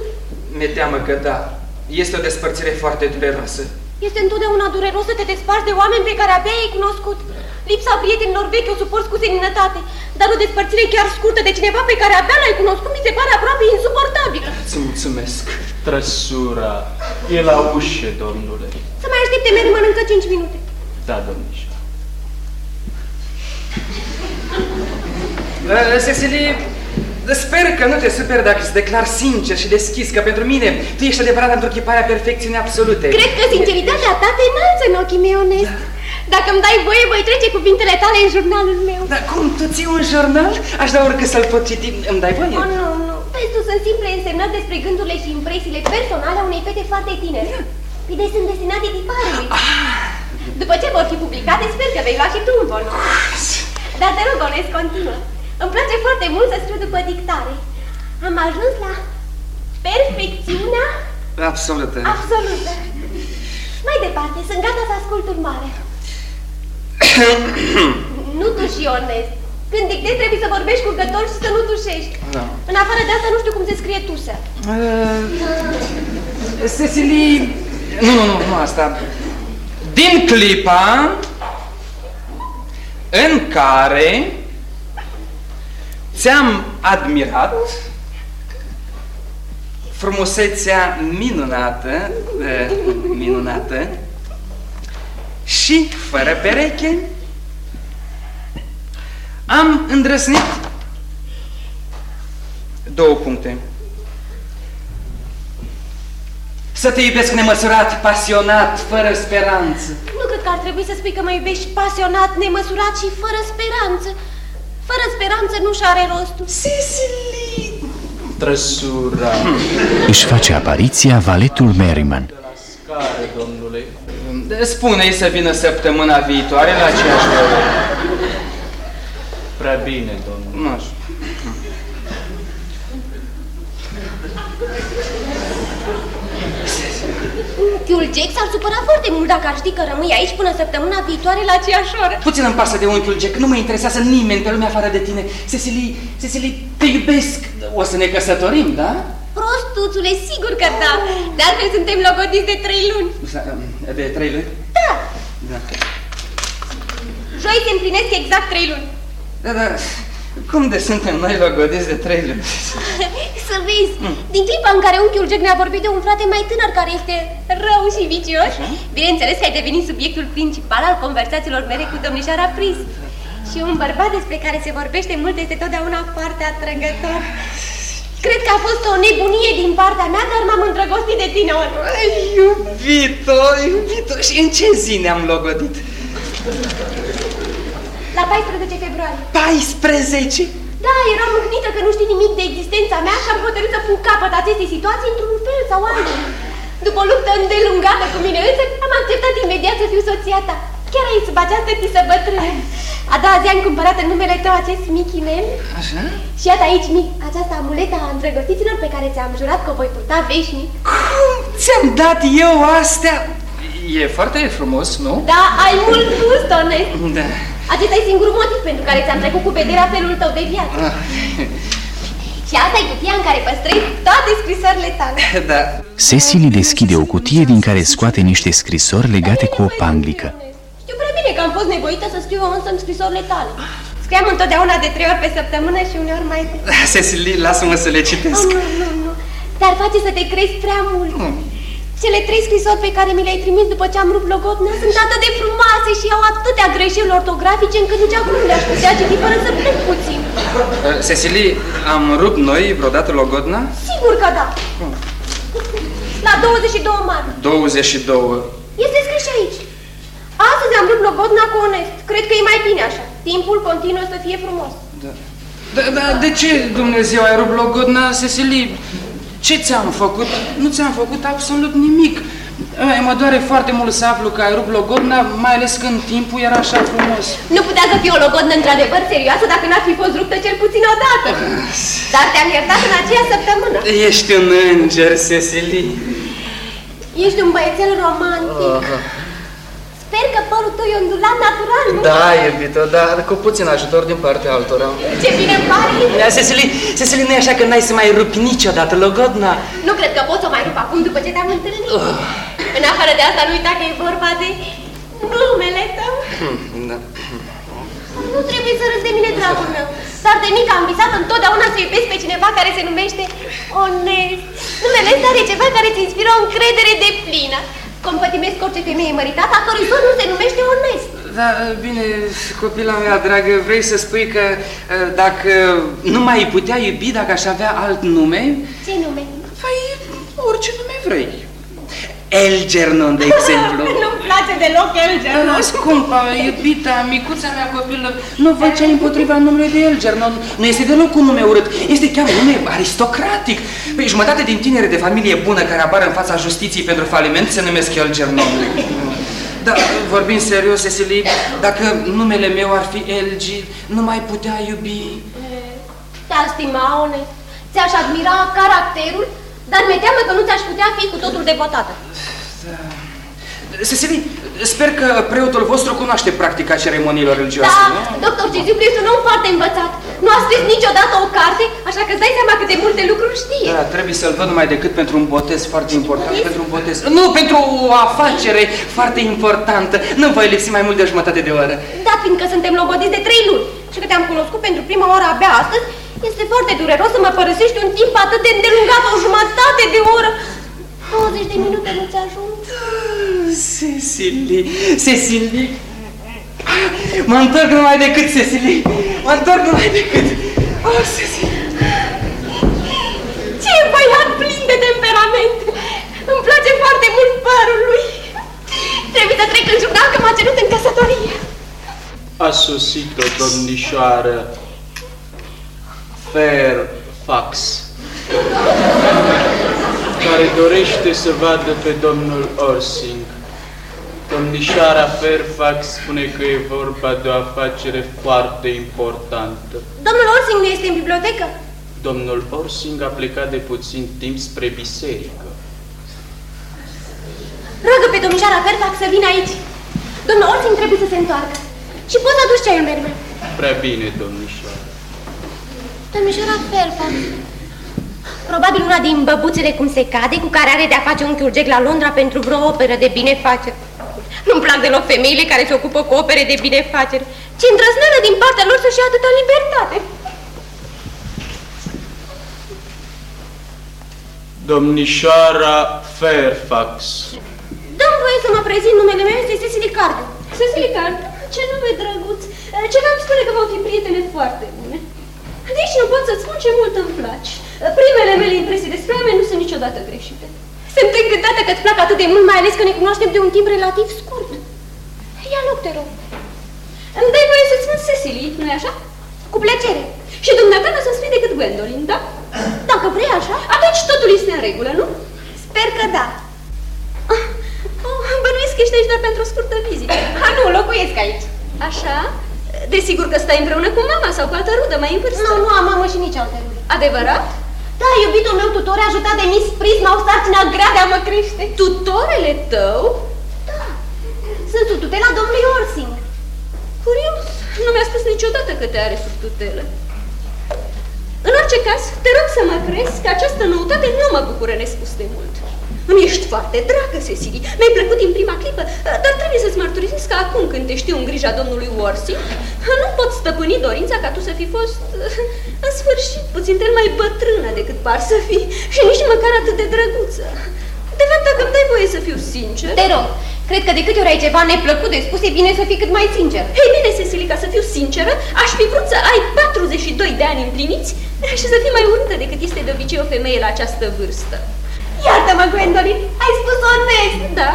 Mi-e teamă că da. Este o despărțire foarte dureroasă. Este întotdeauna dureros să te desparți de oameni pe care abia ai cunoscut. Lipsa prietenilor vechi o suporți cu seninătate, dar o despărțire chiar scurtă de cineva pe care abia l-ai cunoscut mi se pare aproape insuportabilă. Îți mulțumesc. Trăsura e la ușă, domnule. Să mai aștepte Merriman încă 5 minute. Da, domnișoară. Uh, Cecilie, sper că nu te super dacă îți declar sincer și deschis că pentru mine tu ești adevărat întruchiparea perfecțiunii absolute. Cred că sinceritatea ta te înalță în ochii mei onest. Dacă îmi dai voie, voi trece cuvintele tale în jurnalul meu. Dar cum tu ții un jurnal? Aș da oricât să-l pot citi. Îmi dai voie? Oh, nu, nu. Vezi, tu sunt simple însemnări despre gândurile și impresiile personale a unei fete foarte tinere. Idei sunt destinate tiparului. După ce vor fi publicate, sper că vei lua și tu un volum. Dar te rog, onest, continuă. Îmi place foarte mult să scriu după dictare. Am ajuns la perfecțiunea Absolută. absolută. Mai departe, sunt gata să ascult urmare. nu tuși, onest. Când dictezi trebuie să vorbești cu gător și să nu tușești. Da. În afară de asta nu știu cum se scrie tusă. Uh, Cecilie... Nu, nu, nu, nu asta. Din clipa în care ți-am admirat frumusețea minunată, uh, minunată și fără pereche, am îndrăznit două puncte. Să te iubesc nemăsurat, pasionat, fără speranță. Nu cred că ar trebui să spui că mă iubești pasionat, nemăsurat și fără speranță. Fără speranță nu-și are rostul. Cecily! Trăsura Își face apariția valetul Merriman. de la scară, domnule. Spune-i să vină săptămâna viitoare la aceeași oră. Prea bine, domnule. Nu așa. Unchiul Jack s-ar supăra foarte mult dacă ar ști că rămâi aici până săptămâna viitoare la aceeași oră. Puțin îmi pasă de unchiul Jack, nu mă interesează nimeni pe lumea afară de tine. Cecily, Cecily, te iubesc. O să ne căsătorim, da? Prostuțule, sigur că da. De altfel suntem logodiți de trei luni. De trei luni? Da. Da. Joi se împlinesc exact trei luni. Da, da. Cum de suntem noi logodiți de trei luni? Să vezi, din clipa în care unchiul Jack ne-a vorbit de un frate mai tânăr care este rău și vicios, bineînțeles că ai devenit subiectul principal al conversațiilor mele cu domnișoara Pris. Și un bărbat despre care se vorbește mult este totdeauna foarte atrăgător. Cred că a fost o nebunie din partea mea, dar m-am îndrăgostit de tine, Onu. Ai, iubito, iubito. Și în ce zi ne-am logodit? La 14 februarie. 14? Da, eram mâhnită că nu știi nimic de existența mea și am hotărât să pun capăt acestei situații într-un fel sau altul. După o luptă îndelungată cu mine însă, am acceptat imediat să fiu soția ta. chiar aici, sub această tisă bătrână. A doua zi am cumpărat în numele tău acest Mickey Nel. Așa? Și iată aici, mic, această amuletă a îndrăgostiților pe care ți-am jurat că o voi purta veșnic. Cum ți-am dat eu astea? E foarte frumos, nu? Da, ai mult gust, onest. Da. Acesta e singurul motiv pentru care ți-am trecut cu vederea felul tău de viață. Ah. Și asta e cutia în care păstrezi toate scrisorile tale. Da. Cecily deschide o cutie din care scoate niște scrisori legate cu o panglică. Știu prea bine că am fost nevoită să scriu însă în scrisorile tale. Scriam întotdeauna de trei ori pe săptămână și uneori mai des. Cecily, lasă-mă să le Oh, citesc. nu, nu, nu. Te-ar face să te crezi prea mult. Cele trei scrisori pe care mi le-ai trimis după ce am rupt logodna sunt atât de frumoase și au atâtea greșeli ortografice încât nici acum nu le-aș putea citi fără să plec puțin. Uh, Cecily, am rupt noi vreodată logodna? Sigur că da. La 22 martie. 22. Este scris și aici. Astăzi am rupt logodna cu onest. Cred că e mai bine așa. Timpul continuă să fie frumos. Da, da, de ce Dumnezeu ai rupt logodna, Cecily? Ce ți-am făcut? Nu ți-am făcut absolut nimic. Ai, mă doare foarte mult să aflu că ai rupt logodna, mai ales când timpul era așa frumos. Nu putea să fie o logodnă într-adevăr serioasă dacă n-ar fi fost ruptă cel puțin odată. Dar te-am iertat în aceea săptămână. Ești un înger, Cecily. Ești un băiețel romantic. Sper că părul tău e ondulat natural, nu? Da, iubito, dar cu puțin ajutor din partea altora. Ce bine îmi pare! Ia, Cecily, Cecily, nu e așa că n-ai să mai rupi niciodată logodna? Nu cred că pot să o mai rup acum după ce te-am întâlnit. În afară de asta, nu uita că e vorba de glumele tău. Da. Nu trebuie să râzi de mine, dragul meu. Dar de mic am visat întotdeauna să iubesc pe cineva care se numește Onest. Numele ăsta are ceva care îți inspiră o încredere de plină. Compătimesc orice femeie măritată, a cărui soț nu se numește Onest. Da, bine, copila mea dragă, vrei să spui că uh, dacă nu mai putea iubi, dacă aș avea alt nume, Ce nume? păi orice nume vrei. Elgernon, de exemplu. Nu-mi place deloc Elgernon. Nu, scumpa, iubita, micuța mea copilă, nu văd ce ai împotriva numelui de Elgernon. Nu este deloc un nume urât, este chiar un nume aristocratic. Păi jumătate din tinere de familie bună care apar în fața justiției pentru faliment se numesc Elgernon. Da, vorbind serios, Cecily, dacă numele meu ar fi Elgi, nu mai putea iubi. Te-ar stima, Onest. Ți-aș admira caracterul, dar mi-e teamă că nu ți-aș putea fi cu totul devotată. Cecily, sper că preotul vostru cunoaște practica ceremoniilor religioase, Da, nu? doctor Ciziu este un om foarte învățat. Nu a scris niciodată o carte, așa că îți dai seama cât de multe lucruri știe. Da, trebuie să-l văd numai decât pentru un botez foarte important, pentru un botez. Nu, pentru o afacere foarte importantă. Nu voi lipsi mai mult de jumătate de oră. Da, fiindcă suntem logodiți de trei luni și că te-am cunoscut pentru prima oară abia astăzi, este foarte dureros să mă părăsești un timp atât de îndelungat, o jumătate de oră. 20 de minute nu-ți ajung. Cecily, Cecily. Mă întorc numai decât, Cecily. Mă întorc numai decât. Oh, Cecily. Ce băiat plin de temperament! Îmi place foarte mult părul lui. Trebuie să trec în jurnal că m-a cerut în căsătorie. A sosit o domnișoară Fairfax care dorește să vadă pe domnul Orsing. Domnișoara Fairfax spune că e vorba de o afacere foarte importantă. Domnul Orsing nu este în bibliotecă? Domnul Orsing a plecat de puțin timp spre biserică. Roagă pe domnișoara Fairfax să vină aici. Domnul Orsing trebuie să se întoarcă. Și poți să aduci ceaiul mereu. Prea bine, domnișoară. Domnișoara Fairfax. Probabil una din băbuțele cum se cade, cu care are de-a face unchiul Jack la Londra pentru vreo operă de binefacere. Nu-mi plac deloc femeile care se ocupă cu opere de binefacere. Ce îndrăzneală din partea lor să-și ia atâta libertate. Domnișoara Fairfax. Dăm voie să mă prezint, numele meu este Cecily Cardo. Cecily Cardo? Ce nume drăguț! Ceva îmi spune că vom fi prietene foarte bune. Deci nu pot să-ți spun ce mult îmi place. Primele mele impresii despre oameni nu sunt niciodată greșite. Sunt încântată că îți plac atât de mult, mai ales că ne cunoaștem de un timp relativ scurt. Ia loc, te rog. Îmi dai voie să-ți spun Cecily, nu-i așa? Cu plăcere. Și dumneata nu să-mi spui decât Gwendolyn, da? Dacă vrei așa, atunci totul este în regulă, nu? Sper că da. Ah, Oh, bănuiesc că ești aici doar pentru o scurtă vizită. Ha, nu, locuiesc aici. Așa? Desigur că stai împreună cu mama sau cu altă rudă mai în vârstă. Nu, nu am mamă și nici alte rudă. Adevărat? Da, iubitul meu tutor ajutat de Miss Prisma o sarcină grea de a mă crește. Tutorele tău? Da. Sunt sub tutela domnului Orsing. Curios. Nu mi-a spus niciodată că te are sub tutelă. În orice caz, te rog să mă crezi că această noutate nu mă bucură nespus de mult. Îmi ești foarte dragă, Cecily. Mi-ai plăcut din prima clipă, dar trebuie să-ți mărturisesc că acum când te știu în grija domnului Worsi, nu pot stăpâni dorința ca tu să fi fost, în sfârșit, puțin mai bătrână decât par să fii și nici măcar atât de drăguță. De fapt, dacă îmi dai voie să fiu sincer... Te rog, cred că de câte ori ai ceva neplăcut de spus, e bine să fii cât mai sincer. Ei bine, Cecily, ca să fiu sinceră, aș fi vrut să ai 42 de ani împliniți și să fii mai urâtă decât este de obicei o femeie la această vârstă. Iartă-mă, Gwendolyn, ai spus onest. Da?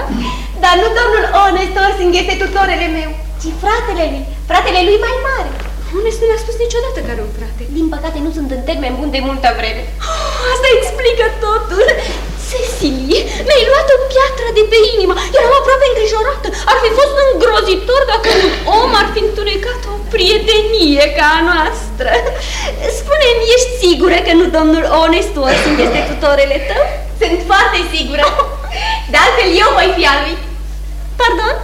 Dar nu domnul Honest Orsing este tutorele meu, ci fratele lui, fratele lui mai mare. Honest nu mi-a spus niciodată că are un frate. Din păcate nu sunt în termen bun de multă vreme. Oh, asta explică totul. Cecilie, mi-ai luat o piatră de pe inimă. Eram aproape îngrijorată. Ar fi fost îngrozitor dacă un om ar fi întunecat o prietenie ca a noastră. Spune-mi, ești sigură că nu domnul Honest Orsing este tutorele tău? Sunt foarte sigură. De altfel, eu voi fi al lui. Pardon?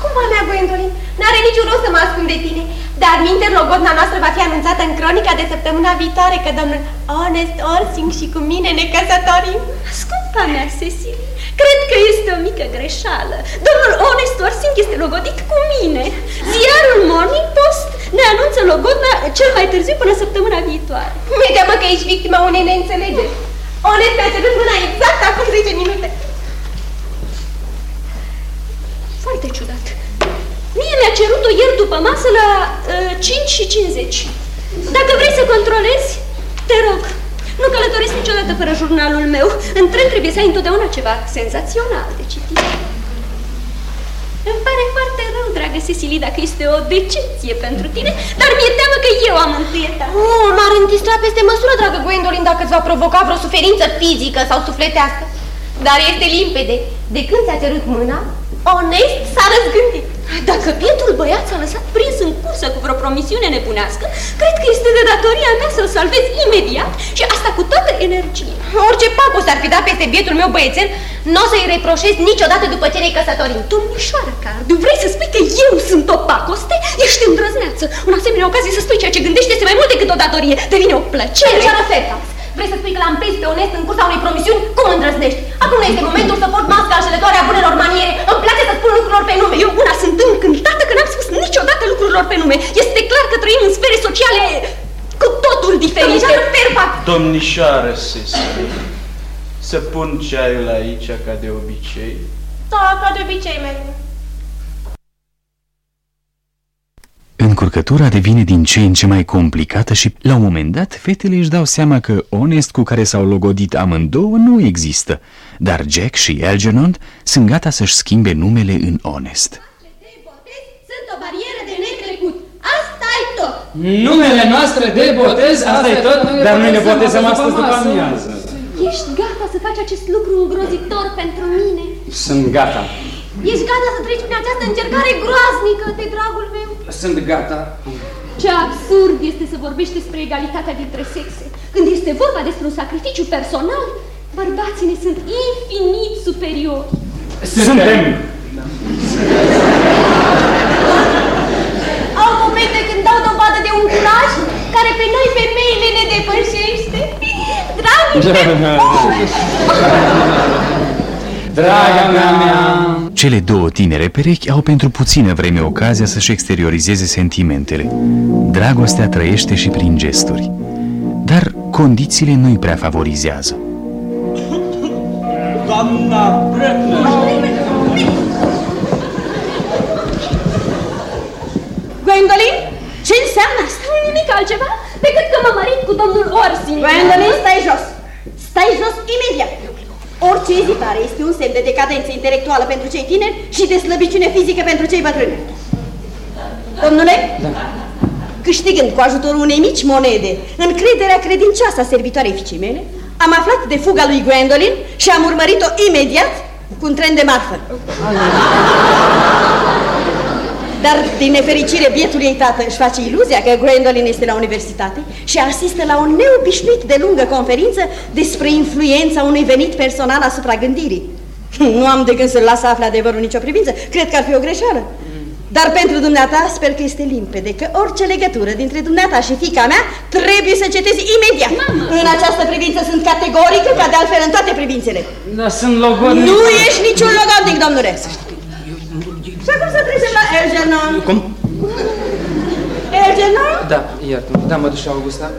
Cum mea, Gwendolyn? N-are niciun rost să mă ascund de tine. Dar minte, logodna noastră va fi anunțată în cronica de săptămâna viitoare că domnul Honest Orsing și cu mine ne căsătorim. Scumpa mea, Cecil, cred că este o mică greșeală. Domnul Honest Orsing este logodit cu mine. Ziarul Morning Post ne anunță logodna cel mai târziu până săptămâna viitoare. Mi-e teamă că ești victima unei neînțelegeri. Honest mi-a cerut mâna exact acum 10 minute. Foarte ciudat. Mie mi-a cerut-o ieri după masă la uh, 5 și 50. Dacă vrei să controlezi, te rog, nu călătoresc niciodată fără jurnalul meu. În tren trebuie să ai întotdeauna ceva senzațional de citit. Îmi pare foarte rău, dragă Cecily, dacă este o decepție pentru tine, dar mi-e teamă că eu am întâietat. Oh, m-ar întistra peste măsură, dragă Gwendolyn, dacă îți va provoca vreo suferință fizică sau sufletească. Dar este limpede. De când ți-a cerut mâna, onest s-a răzgândit. Dacă bietul băiat s-a lăsat prins în cursă cu vreo promisiune nebunească, cred că este de datoria mea să-l salvez imediat și asta cu toată energie. Orice pacos ar fi dat peste bietul meu băiețel, nu o să-i reproșez niciodată după ce ne căsătorim. Domnișoară Cardu, vrei să spui că eu sunt o pacoste? Ești îndrăzneață. În asemenea ocazie să spui ceea ce gândești este mai mult decât o datorie. Devine o plăcere. Domnișoară Fairfax, Vrei să spui că l-am prins pe onest în cursa unei promisiuni? Cum îndrăznești? Acum nu este momentul să port masca înșelătoare a bunelor maniere. Îmi place să spun lucrurilor pe nume. Eu una sunt încântată că n-am spus niciodată lucrurilor pe nume. Este clar că trăim în sfere sociale cu totul diferite. Domnișoară Fairfax! Domnișoară Cecily, să pun ceaiul aici ca de obicei? Da, ca de obicei, mereu. Încurcătura devine din ce în ce mai complicată și, la un moment dat, fetele își dau seama că Honest cu care s-au logodit amândouă nu există, dar Jack și Algernon sunt gata să-și schimbe numele în Honest. Sunt o barieră de netrecut. asta e tot. Numele noastre de botez, asta e tot, dar noi ne botezăm astăzi după amiază. Ești gata să faci acest lucru îngrozitor pentru mine? Sunt gata. Ești gata să treci prin această încercare groaznică de dragul meu? Sunt gata. Ce absurd este să vorbești despre egalitatea dintre sexe. Când este vorba despre un sacrificiu personal, bărbații ne sunt infinit superiori. Suntem. Au momente când dau dovadă de un curaj care pe noi femeile ne depășește. Dragul Draga mea! Cele două tinere perechi au pentru puțină vreme ocazia să-și exteriorizeze sentimentele. Dragostea trăiește și prin gesturi. Dar condițiile nu-i prea favorizează. Doamna Bretner! Gwendolyn, ce înseamnă asta? Nimic altceva decât că mă mărit cu domnul Orsing. Gwendolyn, stai jos. Stai jos imediat. Orice ezitare este un semn de decadență intelectuală pentru cei tineri și de slăbiciune fizică pentru cei bătrâni. Domnule, da. câștigând cu ajutorul unei mici monede încrederea credincioasă a servitoarei fiicei mele, am aflat de fuga lui Gwendolyn și am urmărit-o imediat cu un tren de marfă. Dar, din nefericire, bietul ei tată își face iluzia că Gwendolyn este la universitate și asistă la un neobișnuit de lungă conferință despre influența unui venit personal asupra gândirii. Nu am de gând să-l las să afle adevărul nicio privință. Cred că ar fi o greșeală. Dar pentru dumneata sper că este limpede că orice legătură dintre dumneata și fica mea trebuie să cetezi imediat. Mama. În această privință sunt categorică, ca de altfel în toate privințele. Da, sunt logodnic. Nu ești niciun logodnic, domnule. Și acum să trecem la Elgenon. Cum? Elgenon, Da, iartă Da, mădușa Augusta.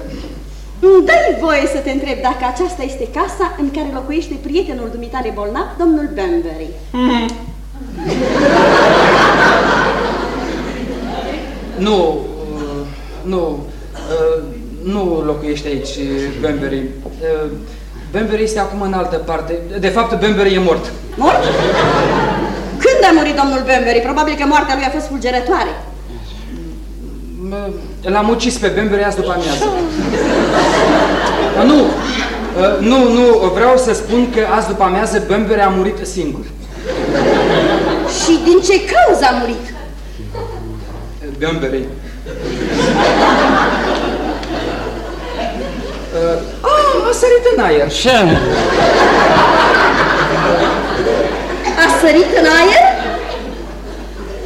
îmi dai voie să te întreb dacă aceasta este casa în care locuiește prietenul dumitale bolnav, domnul Bunbury. Nu, uh, nu, uh, nu locuiește aici Bembury. Uh, Bembury este acum în altă parte. De fapt, Bembury e mort. Mort? Când a murit domnul Bunbury? Probabil că moartea lui a fost fulgerătoare. M- L-am ucis pe Bembury azi după amiază. Nu, uh, nu, nu, vreau să spun că azi după amiază Bembury a murit singur. Și din ce cauză a murit? Bembury. Uh, ah, a sărit în aer. Ce? A sărit în aer?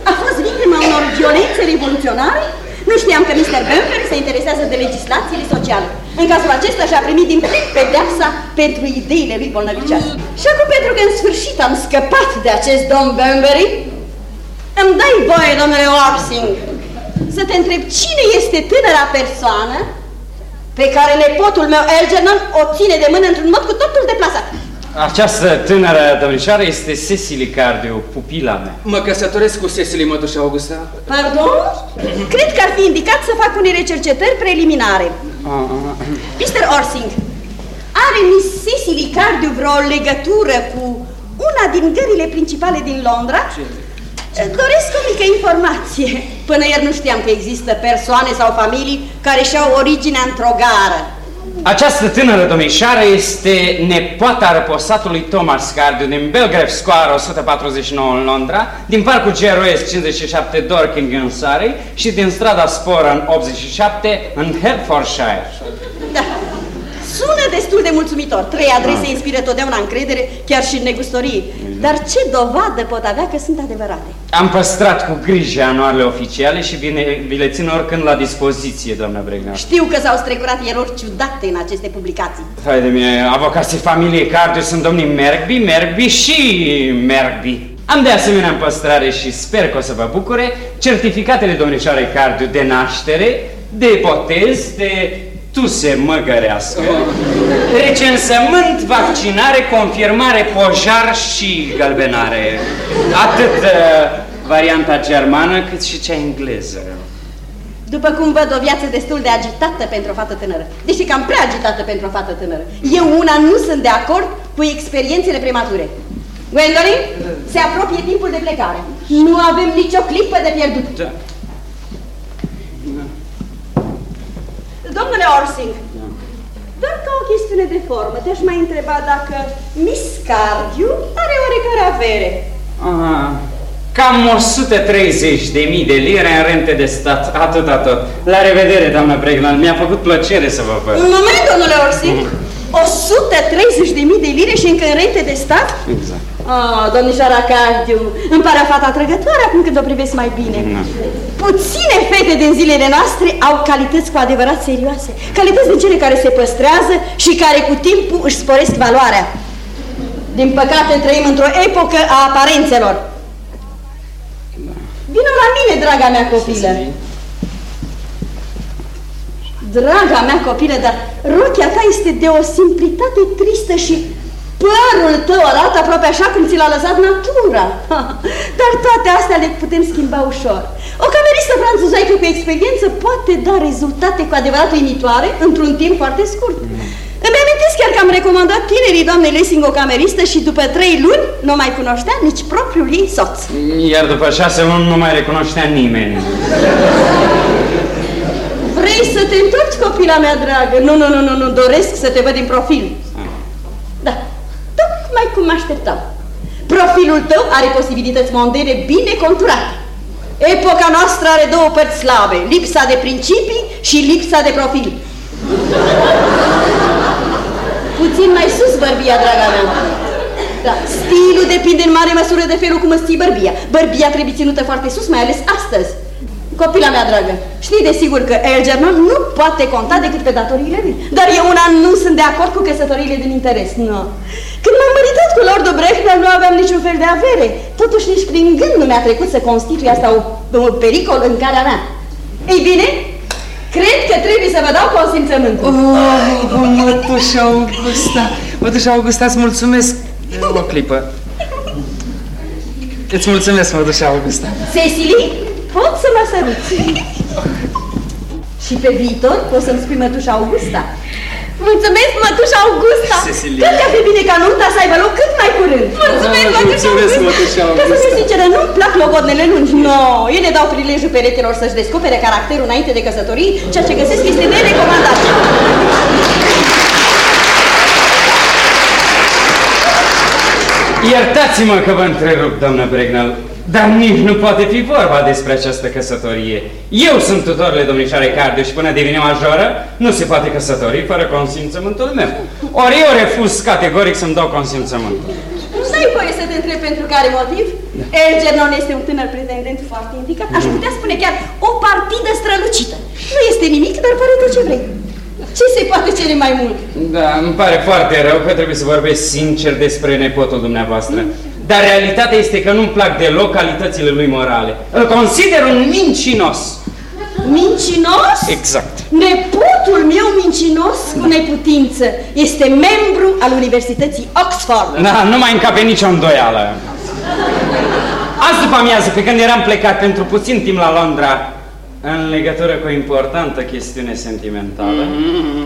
A fost victima unor violențe revoluționare? Nu știam că Mr. Bunbury se interesează de legislațiile sociale. În cazul acesta și-a primit din plin pedeapsa pentru ideile lui bolnăvicioase. Și acum, pentru că în sfârșit am scăpat de acest domn Bunbury, îmi dai voie, domnule Orsing, să te întreb cine este tânăra persoană pe care nepotul meu, Elgenon, o ține de mână într-un mod cu totul deplasat. Această tânără domnișoară este Cecily Cardew, pupila mea. Mă căsătoresc cu Cecily, mădușa Augusta. Pardon? Cred că ar fi indicat să fac unele cercetări preliminare. Mr. Orsing, are Miss Cecily Cardew vreo legătură cu una din gările principale din Londra? Doresc o mică informație. Până ieri nu știam că există persoane sau familii care și-au originea într-o gară. Această tânără domnișoară este nepoata răposatului Thomas Cardew din Belgrave Square 149 în Londra, din parcul GROS 57 Dorking în Surrey și din strada Sporan 87 în Hertfordshire. Da. Sună destul de mulțumitor. Trei adrese inspiră totdeauna încredere, chiar și în negustorie. Dar ce dovadă pot avea că sunt adevărate? Am păstrat cu grijă anuarele oficiale și bine, vi le țin oricând la dispoziție, doamna Bregna. Știu că s-au strecurat erori ciudate în aceste publicații. Hai de mine, avocații familiei Cardew sunt domnii Mergby, Mergby și Mergby. Am de asemenea în păstrare și sper că o să vă bucure certificatele domnișoarei Cardew de naștere, de botez, de tuse măgărească, recensământ, vaccinare, confirmare, pojar și gălbenare. Atât uh, varianta germană cât și cea engleză. După cum văd, o viață destul de agitată pentru o fată tânără. Deși cam prea agitată pentru o fată tânără. Eu una nu sunt de acord cu experiențele premature. Gwendolyn, se apropie timpul de plecare. Nu avem nicio clipă de pierdut. Da. Domnule Orsing, doar ca o chestiune de formă, te-aș mai întreba dacă Miss Cardew are oarecare avere. Aha. Cam 130 de mii de lire în rente de stat, atât, atât. La revedere, doamnă Breglan, mi-a făcut plăcere să vă văd. Un moment, domnule Orsing, 130 de mii de lire și încă în rente de stat? Exact. Ah, domnișoara Cardew, îmi pare o fată atrăgătoare acum când o privesc mai bine. Puține fete din zilele noastre au calități cu adevărat serioase. Calități din cele care se păstrează și care cu timpul își sporesc valoarea. Din păcate trăim într-o epocă a aparențelor. Vino la mine, draga mea copilă. Draga mea copilă, dar rochia ta este de o simplitate tristă și părul tău arată aproape așa cum ți l-a lăsat natura. Dar toate astea le putem schimba ușor. O cameristă franțuzaică cu experiență poate da rezultate cu adevărat uimitoare într-un timp foarte scurt. Îmi amintesc chiar că am recomandat tinerii doamnei Lessing o cameristă și după trei luni nu mai cunoștea nici propriul ei soț. Iar după șase luni nu mai recunoștea nimeni. Vrei să te întorci, copila mea dragă? Nu, nu, nu, nu, nu, doresc să te văd din profil. Da, tocmai cum mă așteptam. Profilul tău are posibilități mondene bine conturate. Epoca noastră are două părți slabe, lipsa de principii și lipsa de profil. Puțin mai sus, bărbia, draga mea. Da. Stilul depinde în mare măsură de felul cum îți ții bărbia. Bărbia trebuie ținută foarte sus, mai ales astăzi. Copila mea dragă, știi de sigur că Elgernon nu poate conta decât pe datoriile lui. Dar eu una nu sunt de acord cu căsătoriile din interes, nu. Când m-am măritat cu Lordul Brechner nu aveam niciun fel de avere. Totuși nici prin gând nu mi-a trecut să constituie asta o, un pericol în calea mea. Ei bine, cred că trebuie să vă dau consimțământul. Oh, mătușa Augusta, mătușa Augusta, îți mulțumesc. O clipă. Îți mulțumesc, mătușa Augusta. Cecily, pot să mă săruți. Și pe viitor poți să-mi spui mătușa Augusta. Mulțumesc, mătușa Augusta! Cecilia. Cred că ar fi bine ca nunta să aibă loc cât mai curând. Mulțumesc, Ah, mătușa mulțumesc, Augusta! mătușa Ca să Augusta. fiu sinceră, nu-mi plac logodnele lungi. No, ele dau prilejul peretelor să-și descopere caracterul înainte de căsătorii, ceea ce găsesc este nerecomandat. Iertați-mă că vă întrerup, doamnă Bregnal, dar nici nu poate fi vorba despre această căsătorie. Eu sunt tutorele domnișoarei Cardiu și până devine majoră, nu se poate căsători fără consimțământul meu. Ori eu refuz categoric să-mi dau consimțământul. N-ai voie să te întreb pentru care motiv? Elgernon este un tânăr pretendent foarte indicat. Aș putea spune chiar o partidă strălucită. Nu este nimic, dar pare tot ce vrei. Ce se poate cere mai mult? Da, îmi pare foarte rău că trebuie să vorbesc sincer despre nepotul dumneavoastră. Dar realitatea este că nu-mi plac deloc calitățile lui morale. Îl consider un mincinos. Mincinos? Exact. Nepotul meu mincinos cu neputință este membru al Universității Oxford. Da, nu mai încape nicio îndoială. Azi după amiază, pe când eram plecat pentru puțin timp la Londra, în legătură cu o importantă chestiune sentimentală,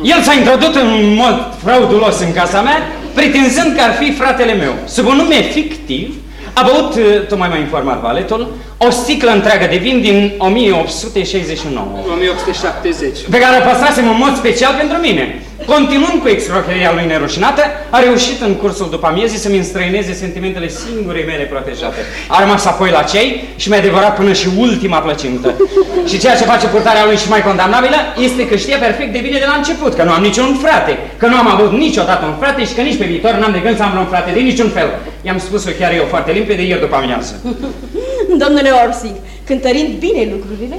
el s-a introdus în mod fraudulos în casa mea, pretinzând că ar fi fratele meu. Sub un nume fictiv, a băut, uh, tocmai m-a informat valetul, o sticlă întreagă de vin din 1869 1870. pe care o păstrasem în mod special pentru mine. Continuând cu excrocheria lui nerușinată, a reușit în cursul după amiezii să-mi înstrăineze sentimentele singurei mele protejate. A rămas apoi la cei și mi-a devorat până și ultima plăcintă. și ceea ce face purtarea lui și mai condamnabilă este că știa perfect de bine de la început că nu am niciun frate, că nu am avut niciodată un frate și că nici pe viitor n-am de gând să am vreun frate de niciun fel. I-am spus-o chiar eu foarte limpede ieri după amiază. Domnule Orsig, cântărind bine lucrurile,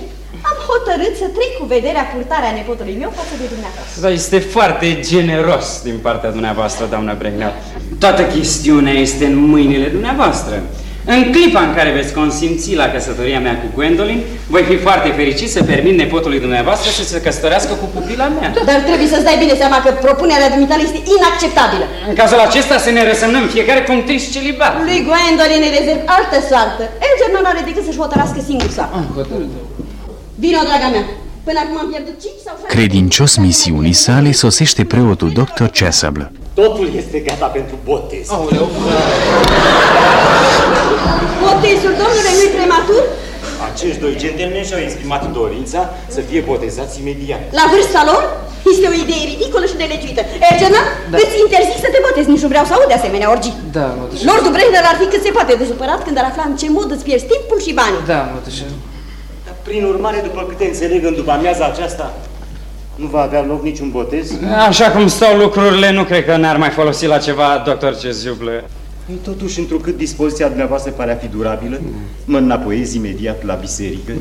am hotărât să trec cu vederea purtarea nepotului meu față de dumneavoastră. Da, este foarte generos din partea dumneavoastră, doamna Bregnea. Toată chestiunea este în mâinile dumneavoastră. În clipa în care veți consimți la căsătoria mea cu Gwendolyn, voi fi foarte fericit să permit nepotului dumneavoastră să se căsătorească cu pupila mea. Dar trebuie să-ți dai bine seama că propunerea dumitale este inacceptabilă. În cazul acesta să ne răsămnăm fiecare cum trist celibat. Lui Gwendolyn îi rezerv altă soartă. Elger nu are decât să-și hotărască singur soarta. Vino, draga mea. Până acum am pierdut 5 sau 6... Credincios misiunii sale sosește preotul dr. Chasuble. Totul este gata pentru botez. Botezul domnului nu prematur? Acești doi gentlemen și-au exprimat dorința să fie botezați imediat. La vârsta lor? Este o idee ridicolă și nelegiuită. Elgena, da. îți interzic să te botezi, nici nu vreau să aud de asemenea orgii. Da, mătușa. Lordul Brenner ar fi cât se poate de supărat când ar afla în ce mod îți pierzi timpul și banii. Da, mătușa. Dar prin urmare, după câte înțeleg, în după amiaza aceasta, nu va avea loc niciun botez? Așa cum stau lucrurile, nu cred că ne-ar mai folosi la ceva, doctor Ceziuble. Păi, Totuși, întrucât dispoziția dumneavoastră pare a fi durabilă, mă înapoiez imediat la biserică.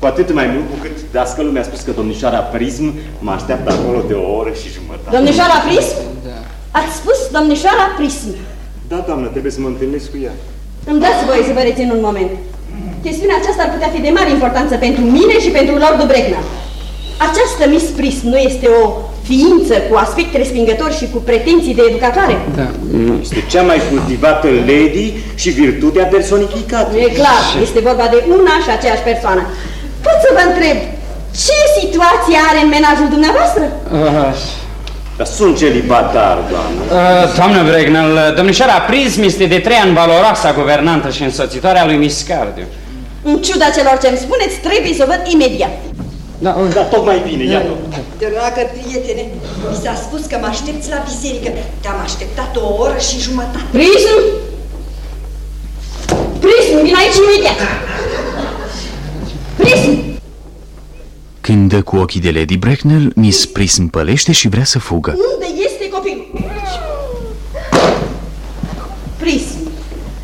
Cu atât mai mult cu cât dascălul mi-a spus că domnișoara Prism mă așteaptă acolo de o oră și jumătate. Domnișoara Prism? Ați spus domnișoara Prism. Da, doamnă, trebuie să mă întâlnesc cu ea. Îmi dați voie să vă rețin un moment. Chestiunea aceasta ar putea fi de mare importanță pentru mine și pentru Lordul Breckner. Această Miss Prism nu este o ființă cu aspect respingător și cu pretenții de educatoare? Da. Nu, este cea mai cultivată lady și virtutea personificată. E clar, este vorba de una și aceeași persoană. Pot să vă întreb, ce situație are în menajul dumneavoastră? Uh, Dar sunt celibatar, doamnă. uh, doamnă Bregnel, domnișoara Prism este de trei ani valoroasa guvernantă și însoțitoare a lui Miss Cardew. În ciuda celor ce îmi spuneți, trebuie să o văd imediat. Da, Da, tocmai bine, iată. Dragă prietene, mi s-a spus că mă aștepți la biserică. Te-am așteptat o oră și jumătate. Prism? Prism, vin aici imediat! Prism! Când dă cu ochii de Lady Bracknell, Miss Prism pălește și vrea să fugă. Unde este copilul? Prism,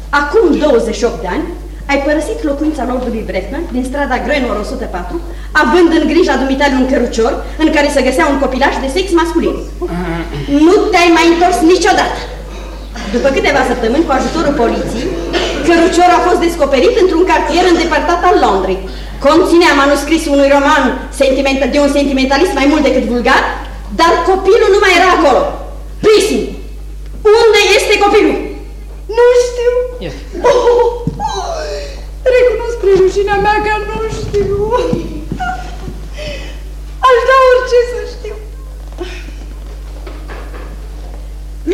acum 28 de ani, ai părăsit locuința lordului Bracknell din strada Grenor 104, având în grija dumitale un cărucior în care se găsea un copilaș de sex masculin. Nu te-ai mai întors niciodată. După câteva săptămâni, cu ajutorul poliției, căruciorul a fost descoperit într-un cartier îndepărtat al Londrei. Conținea manuscrisul unui roman sentiment, de un sentimentalism mai mult decât vulgar, dar copilul nu mai era acolo. Prism, unde este copilul? Nu știu. Oh, oh, recunosc spre rușinea mea că nu știu. Aș da orice să știu.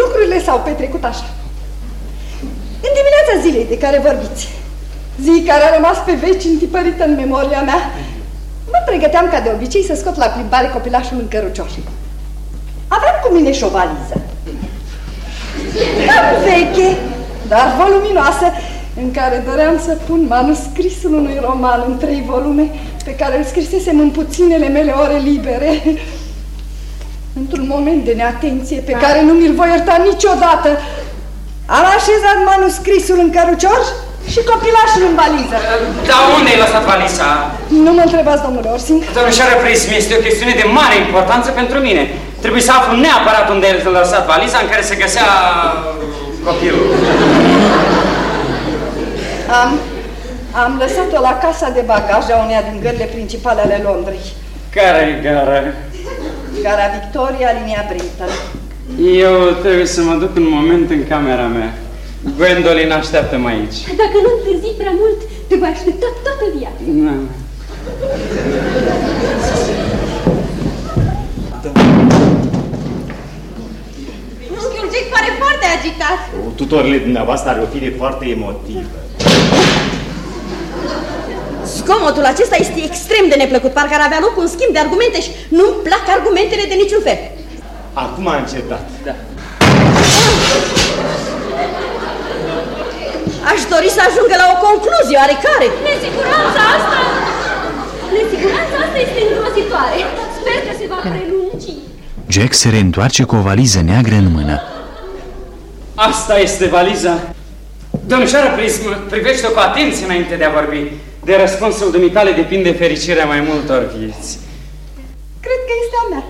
Lucrurile s-au petrecut așa. În dimineața zilei de care vorbiți, zi care a rămas pe veci întipărită în memoria mea, mă pregăteam ca de obicei să scot la plimbare copilașul în cărucior. Aveam cu mine și o valiză. Cam veche, dar voluminoasă, în care doream să pun manuscrisul unui roman în trei volume pe care îl scrisesem în puținele mele ore libere. Într-un moment de neatenție pe care nu mi-l voi ierta niciodată, am așezat manuscrisul în cărucior și copilașul în valiză. Dar unde ai lăsat valiza? Nu mă întrebați, domnule Orsing. Domnișoară Prism, este o chestiune de mare importanță pentru mine. Trebuie să aflu neapărat unde ai lăsat valiza în care se găsea copilul. Am, am lăsat-o la casa de bagaje a uneia din gările principale ale Londrei. Care gara? Gara Victoria, linia Brinton. Eu trebuie să mă duc un moment în camera mea. Gwendolyn așteaptă-mă aici. Dacă nu întârzi prea mult, te voi aștepta toată viața. Na. Unchiul Jack pare foarte agitat. Tutorile dumneavoastră are o fire foarte emotivă. Zgomotul acesta este extrem de neplăcut, parcă ar avea loc un schimb de argumente și nu-mi plac argumentele de niciun fel. Acum a încetat. Da. Aș dori să ajungă la o concluzie oarecare. Nesiguranța asta... Nesiguranța asta este îngrozitoare. Sper că se va prelungi. Jack se reîntoarce cu o valiză neagră în mână. Asta este valiza. Domnișoară Prism, privește-o cu atenție înainte de a vorbi. De răspunsul dumitale depinde fericirea mai multor vieți. Cred că este a mea.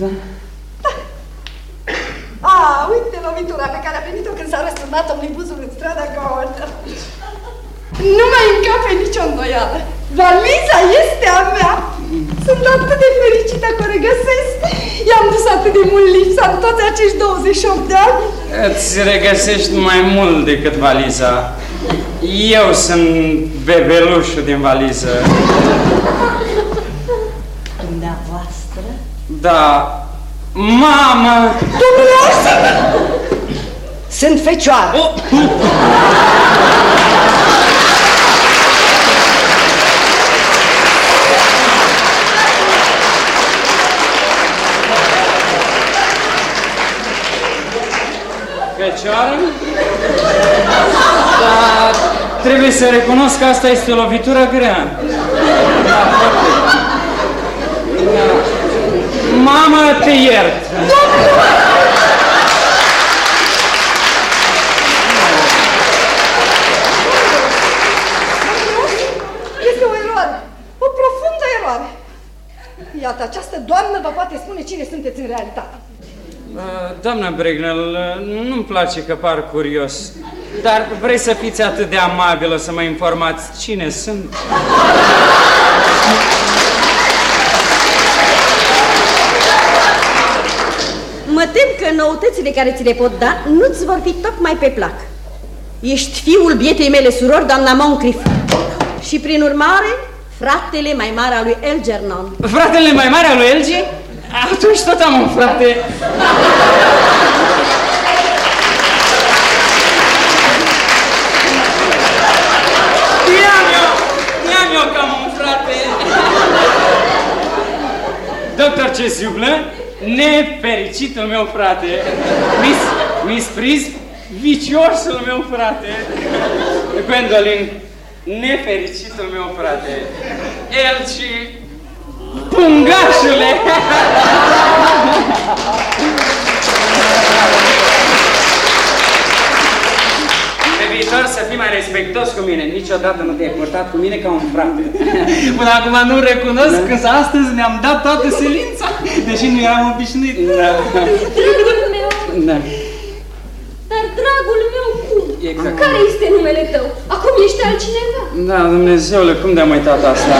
Da. A, uite lovitura pe care a primit-o când s-a răsturnat omnibuzul în strada Gordon. Nu mai încape nicio îndoială. Valiza este a mea. Sunt atât de fericită că o regăsesc. I-am dus atât de mult lipsa în toți acești 28 de ani. Îți regăsești mai mult decât valiza. Eu sunt bebelușul din valiză. Dumneavoastră? Da. Mamă! Domnule Orsing! Sunt fecioară. Oh. Fecioară? Dar trebuie să recunosc că asta este o lovitură grea. Da, foarte. Da. Mamă, te iert! Este o eroare. O profundă eroare. Iată, această doamnă vă poate spune cine sunteți în realitate. Uh, Doamna Bregnel, uh, nu-mi place că par curios, dar vreți să fiți atât de amabilă să mă informați cine sunt? Mă tem că noutățile care ți le pot da nu-ți vor fi tocmai pe plac. Ești fiul bietei mele surori, doamna Moncrief. Și prin urmare, fratele mai mare al lui Elgernon. Fratele mai mare al lui Elge? Atunci tot am un frate. Știam eu, știam eu că am un frate. Doctor Cesiublă, nefericitul meu frate. Miss, Miss Prism, viciosul meu frate. Gwendolyn, nefericitul meu frate, el și pungașule! Pe viitor să fii mai respectos cu mine. Niciodată nu te-ai purtat cu mine ca un frate. Până acum nu recunosc da. că astăzi ne-am dat toată silința, deși nu eram obișnuit. Da. Dragul meu, Da. dar dragul meu cum? Exact. Care este numele tău? Acum ești altcineva. Da, Dumnezeule, cum de-am uitat asta?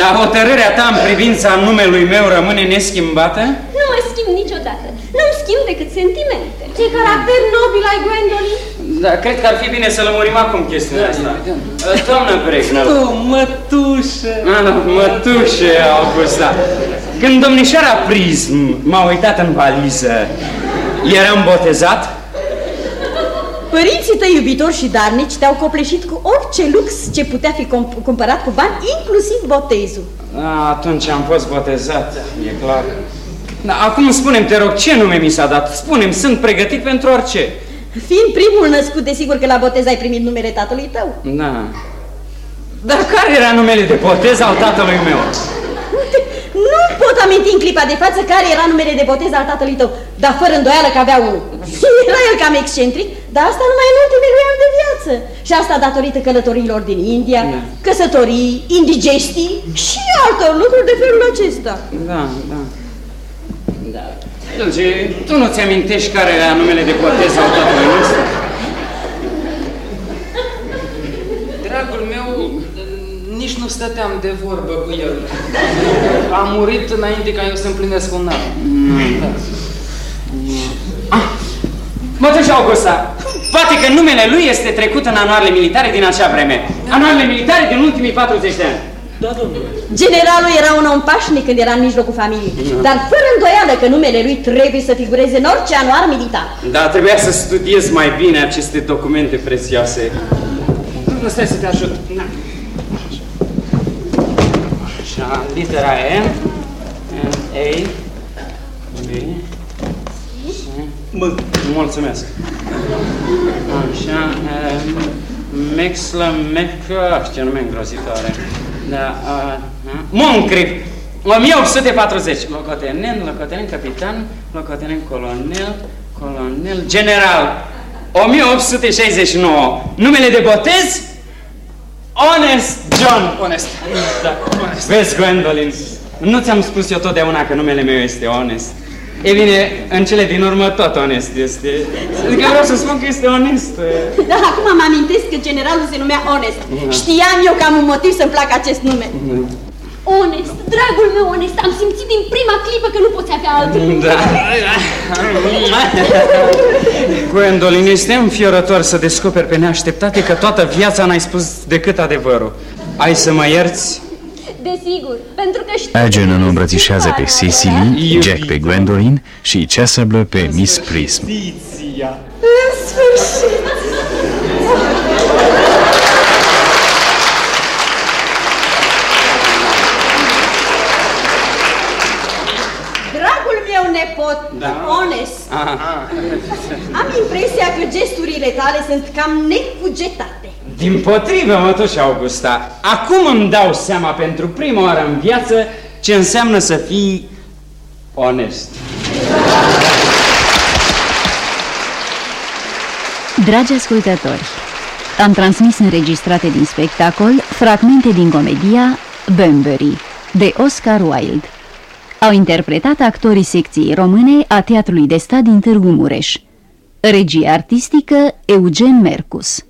Dar hotărârea ta în privința numelui meu rămâne neschimbată? Nu mă schimb niciodată. Nu-mi schimb decât sentimente. Ce caracter nobil ai, Gwendolyn? Da, cred că ar fi bine să lămurim acum chestiunea asta. Doamnă Brecknell. Oh, mătușă! Ah, da, mătușe, Augusta. Când domnișoara Prism m-a uitat în valiză, eram botezat? Părinții tăi iubitori și darnici te-au copleșit cu orice lux ce putea fi comp- cumpărat cu bani, inclusiv botezul. A, atunci am fost botezat, e clar. Da, acum spunem, te rog, ce nume mi s-a dat? Spunem, sunt pregătit pentru orice. Fiind primul născut, desigur că la botez ai primit numele tatălui tău. Da. Dar care era numele de botez al tatălui meu? Nu pot aminti în clipa de față care era numele de botez al tatălui tău, dar fără îndoială că avea unul. Era el cam excentric, dar asta numai în ultimele lui ani de viață. Și asta datorită călătoriilor din India, Da. căsătorii, indigestii și altor lucruri de felul acesta. Da, da. Da. Dulce, tu nu-ți amintești care era numele de botez al tatălui nostru? Dragul meu, nici nu stăteam de vorbă cu el. A murit înainte ca eu să împlinesc un an. Da. Mătușa Augusta, poate că numele lui este trecut în anuarele militare din acea vreme. Anuarele militare din ultimii 40 de ani. Generalul era un om pașnic când era în mijlocul familiei, dar fără îndoială că numele lui trebuie să figureze în orice anuar militar. Da, trebuia să studiez mai bine aceste documente prețioase. Nu stai să te ajut. Na. Așa, litera E, N, A, Mă, Mulțumesc. Așa, um, Mexlă, Mecă, ce nume îngrozitoare. Da, uh, Moncrif, 1840. Locotenent, locotenent capitan, locotenent colonel, colonel, general. 1869. Numele de botez? Honest John. onest. Da. Vezi, Gwendolyn, nu ți-am spus eu totdeauna că numele meu este Honest. E bine, în cele din urmă tot onest este. Adică vreau să spun că este onest. Da, acum mă amintesc că generalul se numea Honest. Știam eu că am un motiv să-mi placă acest nume. Onest, dragul meu onest, am simțit din prima clipă că nu poți avea altul. Da. Gwendolyn, este înfiorător să descoperi pe neașteptate că toată viața n-ai spus decât adevărul. Ai să mă ierți? Desigur, pentru că știu... Algernon o îmbrățișează pe Cecily, Jack pe Gwendolyn și Chasuble pe Miss Prism. Justiția. În sfârșit! Dragul meu nepot, Da. Honest, Ah. am impresia că gesturile tale sunt cam necugetate. Din potrivă, mătușa Augusta, acum îmi dau seama pentru prima oară în viață ce înseamnă să fii onest. Dragi ascultători, am transmis înregistrate din spectacol fragmente din comedia Bunbury de Oscar Wilde. Au interpretat actorii secției române a Teatrului de Stat din Târgu Mureș. Regie artistică Eugen Mercus.